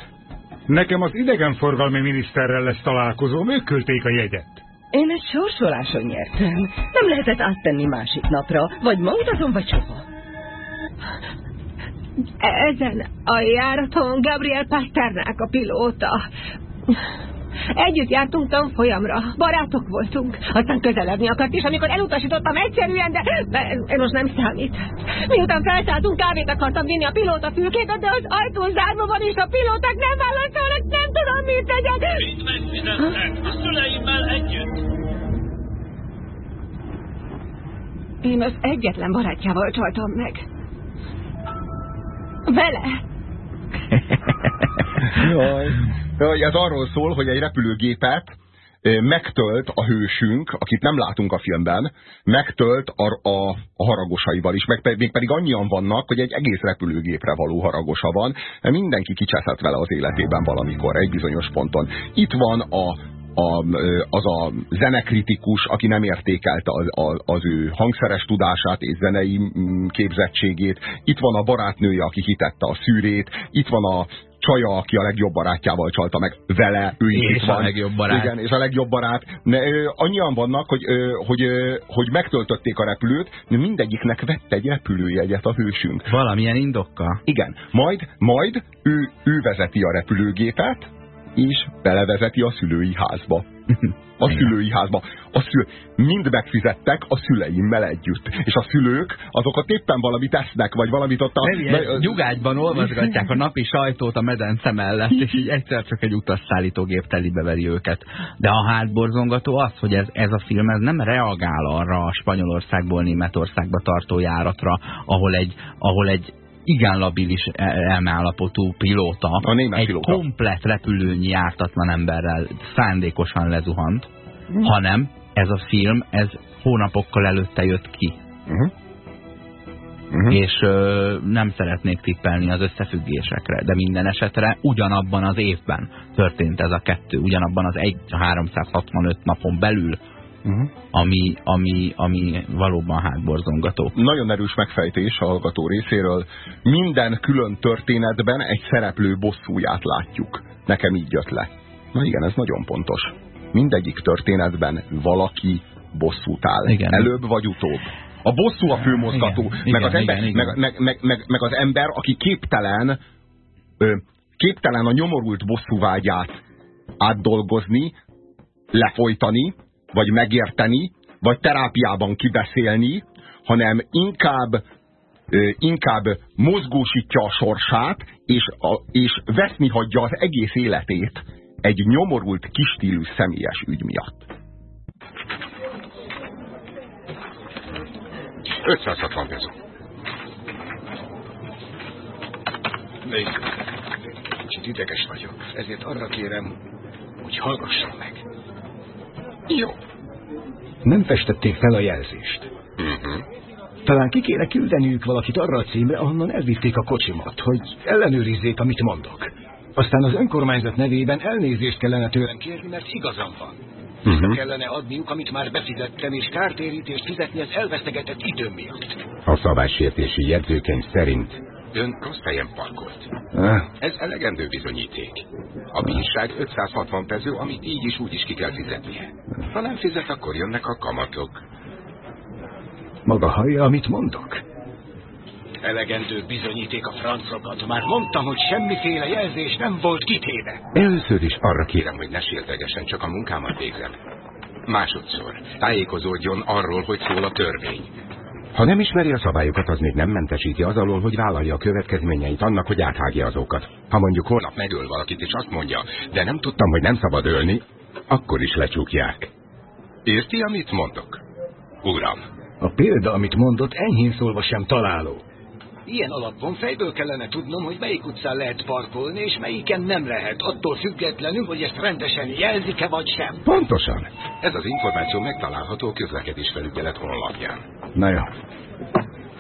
S6: Nekem az idegenforgalmi miniszterrel lesz találkozóm, ők küldték a jegyet.
S7: Én egy sorsoláson nyertem. Nem lehetett áttenni másik napra. Vagy ma utazom, vagy soha.
S8: Ezen a járaton Gabriel Pasternák a pilóta. Együtt jártunk tanfolyamra, barátok voltunk. Aztán közeledni akart is, amikor elutasítottam egyszerűen, de ez most nem számít. Miután felszálltunk, kávét akartam vinni a pilóta fülkébe, de az ajtó zárva van, és a pilóták nem válaszolnak, nem tudom, mit tegyek.
S9: Mit megfizettek? A szüleimmel együtt.
S8: Én az egyetlen barátjával csaltam meg. Vele.
S2: Jaj. Ez arról szól, hogy egy repülőgépet megtölt a hősünk, akit nem látunk a filmben, megtölt a, a, a haragosaival is, meg még pedig annyian vannak, hogy egy egész repülőgépre való haragosa van, mindenki kicseszett vele az életében valamikor, egy bizonyos ponton. Itt van a, a, az a zenekritikus, aki nem értékelte az, az, az ő hangszeres tudását és zenei képzettségét. Itt van a barátnője, aki hitette a szűrét. Itt van a csaja, aki a legjobb barátjával csalta meg vele, ő is
S1: és
S2: itt van.
S1: a legjobb barát.
S2: Igen, és a legjobb barát. Ne, annyian vannak, hogy, hogy, hogy megtöltötték a repülőt, de mindegyiknek vett egy repülőjegyet a hősünk.
S1: Valamilyen indokkal.
S2: Igen, majd, majd ő, ő vezeti a repülőgépet, és belevezeti a szülői házba. A szülői házba. A szül... Mind megfizettek a szüleimmel együtt. És a szülők azok ott éppen valamit esznek, vagy valamit ott a...
S1: Ne, nyugágyban olvasgatják a napi sajtót a medence mellett, és így egyszer csak egy utasszállítógép telibe veri őket. De a hátborzongató az, hogy ez, ez a film ez nem reagál arra a Spanyolországból Németországba tartó járatra, ahol egy, ahol egy igen labilis elmeállapotú pilóta
S2: a német
S1: egy
S2: pilóta.
S1: komplet repülőnyi ártatlan emberrel szándékosan lezuhant, hmm. hanem ez a film, ez hónapokkal előtte jött ki. Uh -huh. Uh -huh. És ö, nem szeretnék tippelni az összefüggésekre, de minden esetre ugyanabban az évben történt ez a kettő, ugyanabban az 1 365 napon belül uh -huh. ami, ami, ami valóban hátborzongató.
S2: Nagyon erős megfejtés a hallgató részéről. Minden külön történetben egy szereplő bosszúját látjuk. Nekem így jött le. Na igen, ez nagyon pontos. Mindegyik történetben valaki bosszút áll.
S1: Igen.
S2: Előbb vagy utóbb. A bosszú a főmozgató,
S1: igen,
S2: meg, az ember,
S1: igen, igen.
S2: Meg, meg, meg, meg, meg az ember, aki képtelen, ö, képtelen a nyomorult bosszúvágyát átdolgozni, lefolytani, vagy megérteni, vagy terápiában kibeszélni, hanem inkább, inkább mozgósítja a sorsát, és, a, és veszni hagyja az egész életét egy nyomorult, kistílű személyes ügy miatt.
S10: 560 pezó. Még kicsit ideges vagyok, ezért arra kérem, hogy hallgasson meg. Jó.
S11: Nem festették fel a jelzést.
S10: Uh -huh.
S11: Talán ki kéne küldeniük valakit arra a címre, ahonnan elvitték a kocsimat, hogy ellenőrizzék, amit mondok. Aztán az önkormányzat nevében elnézést kellene tőlem kérni, mert igazam van. Vissza kellene adniuk, amit már befizettem, és kártérítést fizetni az elvesztegetett időm miatt.
S10: A szabálysértési jegyzőkönyv szerint ön rossz helyen parkolt. Ez elegendő bizonyíték. A bírság 560 pező, amit így is úgy is ki kell fizetnie. Ha nem fizet, akkor jönnek a kamatok.
S11: maga hallja, amit mondok?
S12: Elegendő bizonyíték a francokat. Már mondtam, hogy semmiféle jelzés nem volt kitéve.
S10: Először is arra kérem, hogy ne sértegesen, csak a munkámat végzem. Másodszor tájékozódjon arról, hogy szól a törvény.
S5: Ha nem ismeri a szabályokat, az még nem mentesíti az alól, hogy vállalja a következményeit annak, hogy áthágja azokat. Ha mondjuk holnap megöl valakit, és azt mondja, de nem tudtam, hogy nem szabad ölni, akkor is lecsukják.
S10: Érti, amit mondok? Uram.
S11: A példa, amit mondott, enyhén szólva sem találó.
S12: Ilyen alapon fejből kellene tudnom, hogy melyik utcán lehet parkolni, és melyiken nem lehet, attól függetlenül, hogy ezt rendesen jelzik-e vagy sem.
S5: Pontosan.
S10: Ez az információ megtalálható a közlekedésfelügyelet honlapján.
S11: Na jó.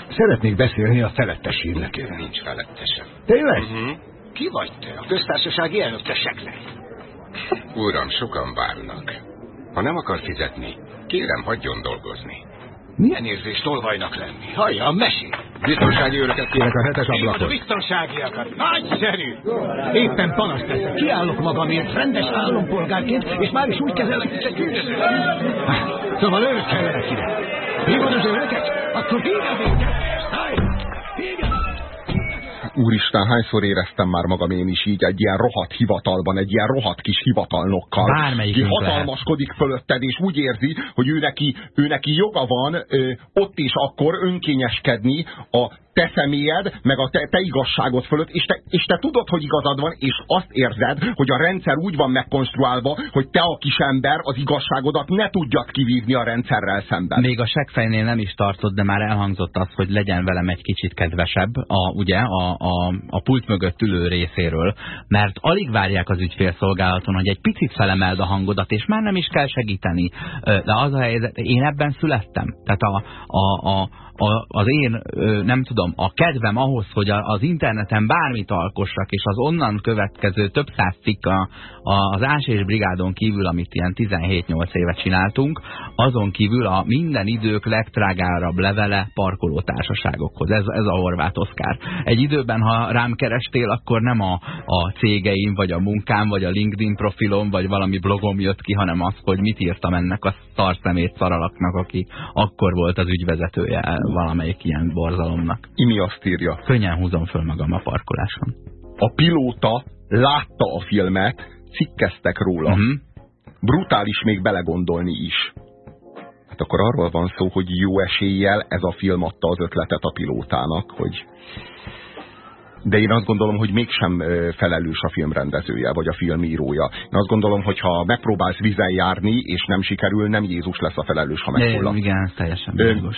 S11: Szeretnék beszélni a felettes hírnökkel.
S10: Nincs felettesem.
S11: Tényleg?
S10: Uh -huh.
S12: Ki vagy te? A köztársasági elnök.
S10: Uram, sokan várnak. Ha nem akar fizetni, kérem, hagyjon dolgozni.
S12: Milyen érzés tolvajnak lenni? Hallja, mesél!
S5: Biztonsági őröket kérek a hetes ablakot.
S12: A biztonságiakat. Nagyszerű! Éppen panaszt teszek. Kiállok magamért rendes állampolgárként, és már is úgy kezelek, mint egy küldöző. Szóval őrök kellenek ide. Hívod az őröket? Akkor hívjad őket! Hívjad!
S2: Úristen, hányszor éreztem már magam én is így egy ilyen rohadt hivatalban, egy ilyen rohadt kis hivatalnokkal.
S1: Bármelyik
S2: hatalmaskodik fölötted, és úgy érzi, hogy ő neki, ő neki joga van ö, ott és akkor önkényeskedni a te személyed, meg a te, te igazságod fölött, és te, és te tudod, hogy igazad van, és azt érzed, hogy a rendszer úgy van megkonstruálva, hogy te a kis ember az igazságodat ne tudjad kivívni a rendszerrel szemben.
S1: Még a segfejnél nem is tartott, de már elhangzott az, hogy legyen velem egy kicsit kedvesebb, a, ugye, a, a, a pult mögött ülő részéről, mert alig várják az ügyfélszolgálaton, hogy egy picit felemeld a hangodat, és már nem is kell segíteni. De az a helyzet, én ebben születtem. Tehát a, a, a a, az én, nem tudom, a kedvem ahhoz, hogy az interneten bármit alkossak, és az onnan következő több száz cikk a, az Ás és Brigádon kívül, amit ilyen 17-8 éve csináltunk, azon kívül a minden idők legtrágárabb levele parkolótársaságokhoz. Ez, ez a horvát Oszkár. Egy időben, ha rám kerestél, akkor nem a, a cégeim, vagy a munkám, vagy a LinkedIn profilom, vagy valami blogom jött ki, hanem az, hogy mit írtam ennek a szarszemét szaralaknak, aki akkor volt az ügyvezetője valamelyik ilyen borzalomnak.
S2: Imi azt írja.
S1: Könnyen húzom föl magam a parkoláson.
S2: A pilóta látta a filmet, cikkeztek róla. Uh -huh. Brutális még belegondolni is. Hát akkor arról van szó, hogy jó eséllyel ez a film adta az ötletet a pilótának, hogy de én azt gondolom, hogy mégsem felelős a filmrendezője, vagy a filmírója. Én azt gondolom, hogy ha megpróbálsz vizen járni, és nem sikerül, nem Jézus lesz a felelős, ha megfullad.
S1: Igen, teljesen világos.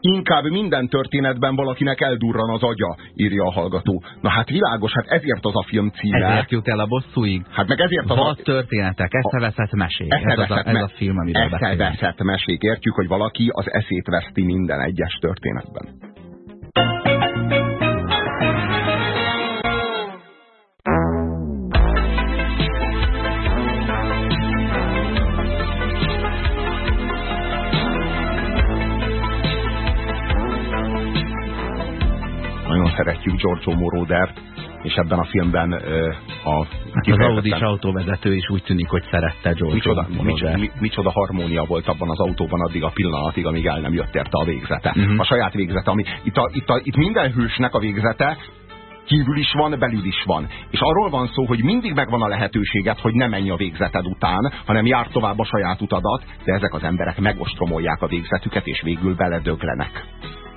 S2: Inkább minden történetben valakinek eldurran az agya, írja a hallgató. Na hát világos, hát ezért az a film címe.
S1: Ezért jut el a bosszúig.
S2: Hát meg ezért az
S1: Vad a... történetek, eszeveszett mesék. Ez, az a, ez a film, amiről beszélünk.
S2: Eszeveszett mesék. Értjük, hogy valaki az eszét veszti minden egyes történetben. Giorgio Moroder, és ebben a filmben a...
S1: Hát az audi autóvezető is úgy tűnik, hogy szerette Giorgio
S2: micsoda, micsoda, micsoda harmónia volt abban az autóban addig a pillanatig, amíg el nem jött érte a végzete. Mhm. -huh. A saját végzete, ami itt, a, itt, a, itt minden hősnek a végzete kívül is van, belül is van. És arról van szó, hogy mindig megvan a lehetőséget, hogy ne menj a végzeted után, hanem jár tovább a saját utadat, de ezek az emberek megostromolják a végzetüket, és végül beledöglenek.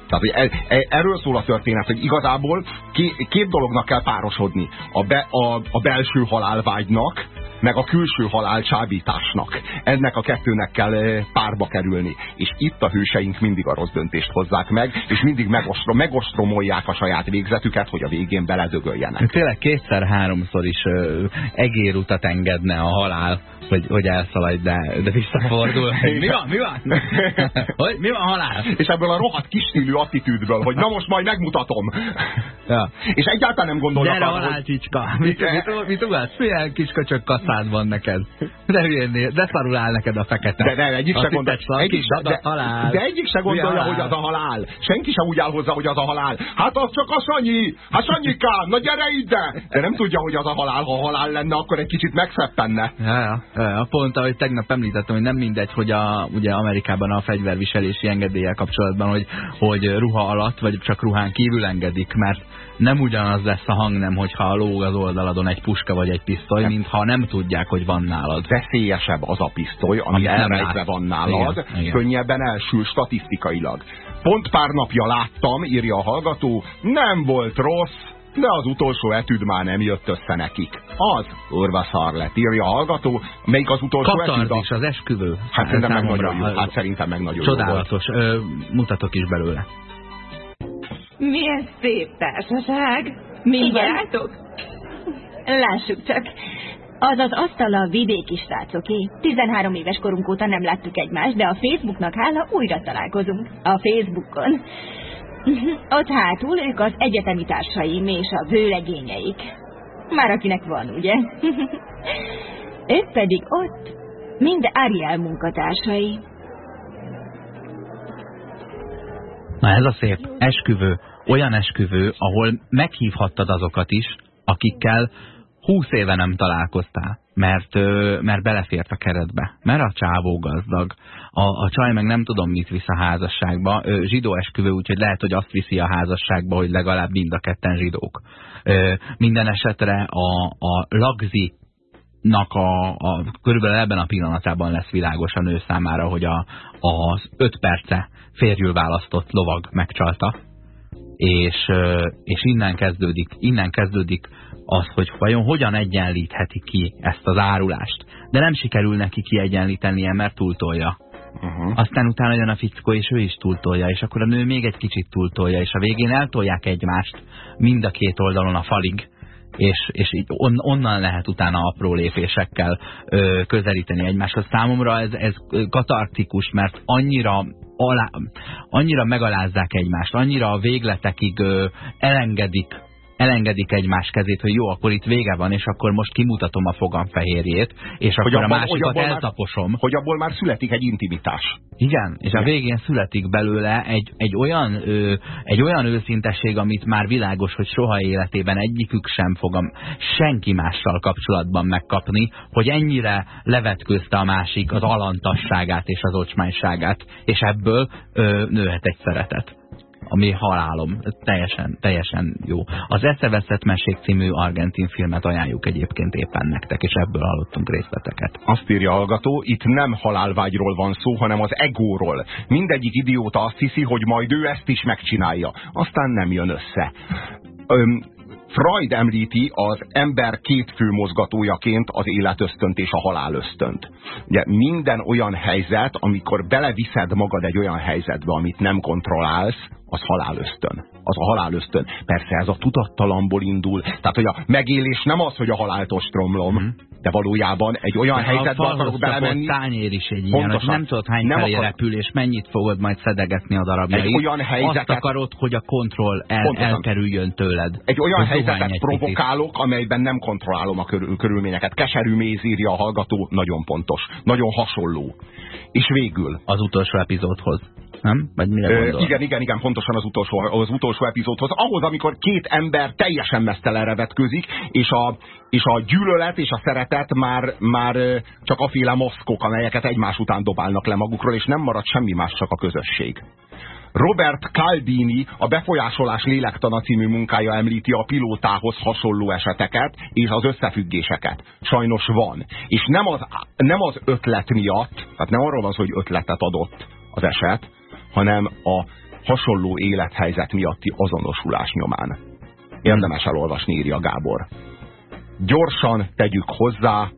S2: Tehát hogy el, el, erről szól a történet, hogy igazából ké, két dolognak kell párosodni. A, be, a, a belső halálvágynak, meg a külső halál csábításnak. Ennek a kettőnek kell párba kerülni. És itt a hőseink mindig a rossz döntést hozzák meg, és mindig megostrom, megostromolják a saját végzetüket, hogy a végén beledögöljenek.
S1: Tényleg kétszer-háromszor is ö, egérutat engedne a halál hogy, hogy elszaladj, de, de visszafordul. mi van? Mi van? hogy, mi van halál?
S2: És ebből a rohadt kistílű attitűdből, hogy na most majd megmutatom.
S1: Ja.
S2: És egyáltalán nem gondolnak
S1: Gyere arra, halál, csicska. Mit, mit, mit, ugatsz? Milyen kis köcsök kaszád van neked? De hülyénél, de szarul áll neked a fekete.
S2: De, de egyik se gondolja, egyik,
S1: de, de, halál.
S2: de egyik se gondolja, hogy az a halál. Senki sem úgy áll hozzá, hogy az a halál. Hát az csak a Sanyi. Hát Sanyikám, na gyere ide! De nem tudja, hogy az a halál. Ha halál lenne, akkor egy kicsit megszeppenne.
S1: Ja, ja. A pont, ahogy tegnap említettem, hogy nem mindegy, hogy a, ugye Amerikában a fegyverviselési engedéllyel kapcsolatban, hogy, hogy ruha alatt, vagy csak ruhán kívül engedik, mert nem ugyanaz lesz a hangnem, hogyha lóg az oldaladon egy puska vagy egy pisztoly, mint ha nem tudják, hogy van nálad.
S2: Veszélyesebb az a pisztoly, ami elrejtve van nálad, igen, igen. könnyebben elsül statisztikailag. Pont pár napja láttam, írja a hallgató, nem volt rossz, de az utolsó etűd már nem jött össze nekik. Az urva szar lett, írja a hallgató. Melyik az utolsó
S1: etűd? A... az esküvő.
S2: Hát szerintem meg nagyon jó. Hát szerintem meg nagyon
S1: Csodálatos.
S2: jó
S1: Ö, mutatok is belőle.
S13: Milyen szép társaság. Mi barátok? Lássuk csak. Az az asztal a vidéki srácoké. 13 éves korunk óta nem láttuk egymást, de a Facebooknak hála újra találkozunk. A Facebookon. Ott hátul ők az egyetemi társaim és a vőlegényeik. Már akinek van, ugye? ők pedig ott mind Ariel munkatársai.
S1: Na ez a szép esküvő, olyan esküvő, ahol meghívhattad azokat is, akikkel húsz éve nem találkoztál, mert, mert belefért a keretbe, mert a csávó gazdag. A, a csaj meg nem tudom mit visz a házasságba, zsidó esküvő, úgyhogy lehet, hogy azt viszi a házasságba, hogy legalább mind a ketten zsidók. Minden esetre a, a lagzi nak a, a, körülbelül ebben a pillanatában lesz világos a nő számára, hogy a, az öt perce férjül választott lovag megcsalta, és, és innen kezdődik, innen kezdődik az, hogy vajon hogyan egyenlítheti ki ezt az árulást. De nem sikerül neki kiegyenlítenie, mert túltolja. Uh -huh. Aztán utána jön a fickó, és ő is túltolja, és akkor a nő még egy kicsit túltolja, és a végén eltolják egymást mind a két oldalon a falig, és, és így on, onnan lehet utána apró lépésekkel ö, közelíteni egymáshoz. Számomra ez, ez katartikus, mert annyira alá, annyira megalázzák egymást, annyira a végletekig ö, elengedik elengedik egymás kezét, hogy jó, akkor itt vége van, és akkor most kimutatom a fogam fehérjét, és hogy akkor abban, a másikat hogy eltaposom.
S2: Már, hogy abból már születik egy intimitás.
S1: Igen, és Igen. a végén születik belőle egy, egy, olyan, ö, egy olyan őszintesség, amit már világos, hogy soha életében egyikük sem fogom senki mással kapcsolatban megkapni, hogy ennyire levetközte a másik az alantasságát és az ocsmányságát, és ebből ö, nőhet egy szeretet ami halálom. Teljesen, teljesen jó. Az Eszeveszett Mesék című argentin filmet ajánljuk egyébként éppen nektek, és ebből hallottunk részleteket.
S2: Azt írja hallgató, itt nem halálvágyról van szó, hanem az egóról. Mindegyik idióta azt hiszi, hogy majd ő ezt is megcsinálja. Aztán nem jön össze. Öm, Freud említi az ember két fő mozgatójaként az életösztönt és a halálösztönt. Ugye minden olyan helyzet, amikor beleviszed magad egy olyan helyzetbe, amit nem kontrollálsz, az halálösztön. Az a halálösztön. Persze ez a tudattalamból indul. Tehát, hogy a megélés nem az, hogy a halált ostromlom, mm. de valójában egy olyan de helyzetbe akarok belemenni.
S1: tányér is egy ilyen, hogy nem tudod hány nem felé akar... repül, és mennyit fogod majd szedegetni a darabjait. Egy olyan helyzetet... Azt akarod, hogy a kontroll el, elkerüljön tőled.
S2: Egy olyan helyzetet provokálok, amelyben nem kontrollálom a körül, körülményeket. Keserű méz írja a hallgató, nagyon pontos. Nagyon hasonló. És végül.
S1: Az utolsó epizódhoz nem? Vagy mire
S2: Ö, igen, igen, igen, pontosan az utolsó, az utolsó epizódhoz. Ahhoz, amikor két ember teljesen mesztelenre vetközik, és a, és a gyűlölet és a szeretet már, már csak aféle maszkok, amelyeket egymás után dobálnak le magukról, és nem marad semmi más, csak a közösség. Robert Caldini a Befolyásolás lélektana című munkája említi a pilótához hasonló eseteket és az összefüggéseket. Sajnos van. És nem az, nem az ötlet miatt, tehát nem arról van szó, hogy ötletet adott az eset, hanem a hasonló élethelyzet miatti azonosulás nyomán. Érdemes elolvasni, írja Gábor. Gyorsan tegyük hozzá,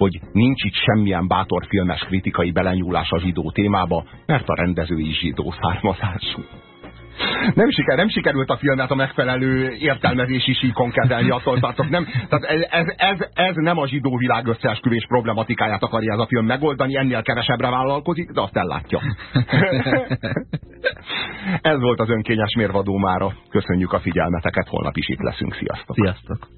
S2: hogy nincs itt semmilyen bátor filmes kritikai belenyúlás a zsidó témába, mert a rendező is zsidó származású nem, siker, nem sikerült a filmet a megfelelő értelmezési síkon kezelni, attól tartok. Nem, tehát ez, ez, ez, ez nem a zsidó világ összeesküvés problematikáját akarja ez a film megoldani, ennél kevesebbre vállalkozik, de azt ellátja. ez volt az önkényes mérvadó mára. Köszönjük a figyelmeteket, holnap is itt leszünk. Sziasztok!
S1: Sziasztok!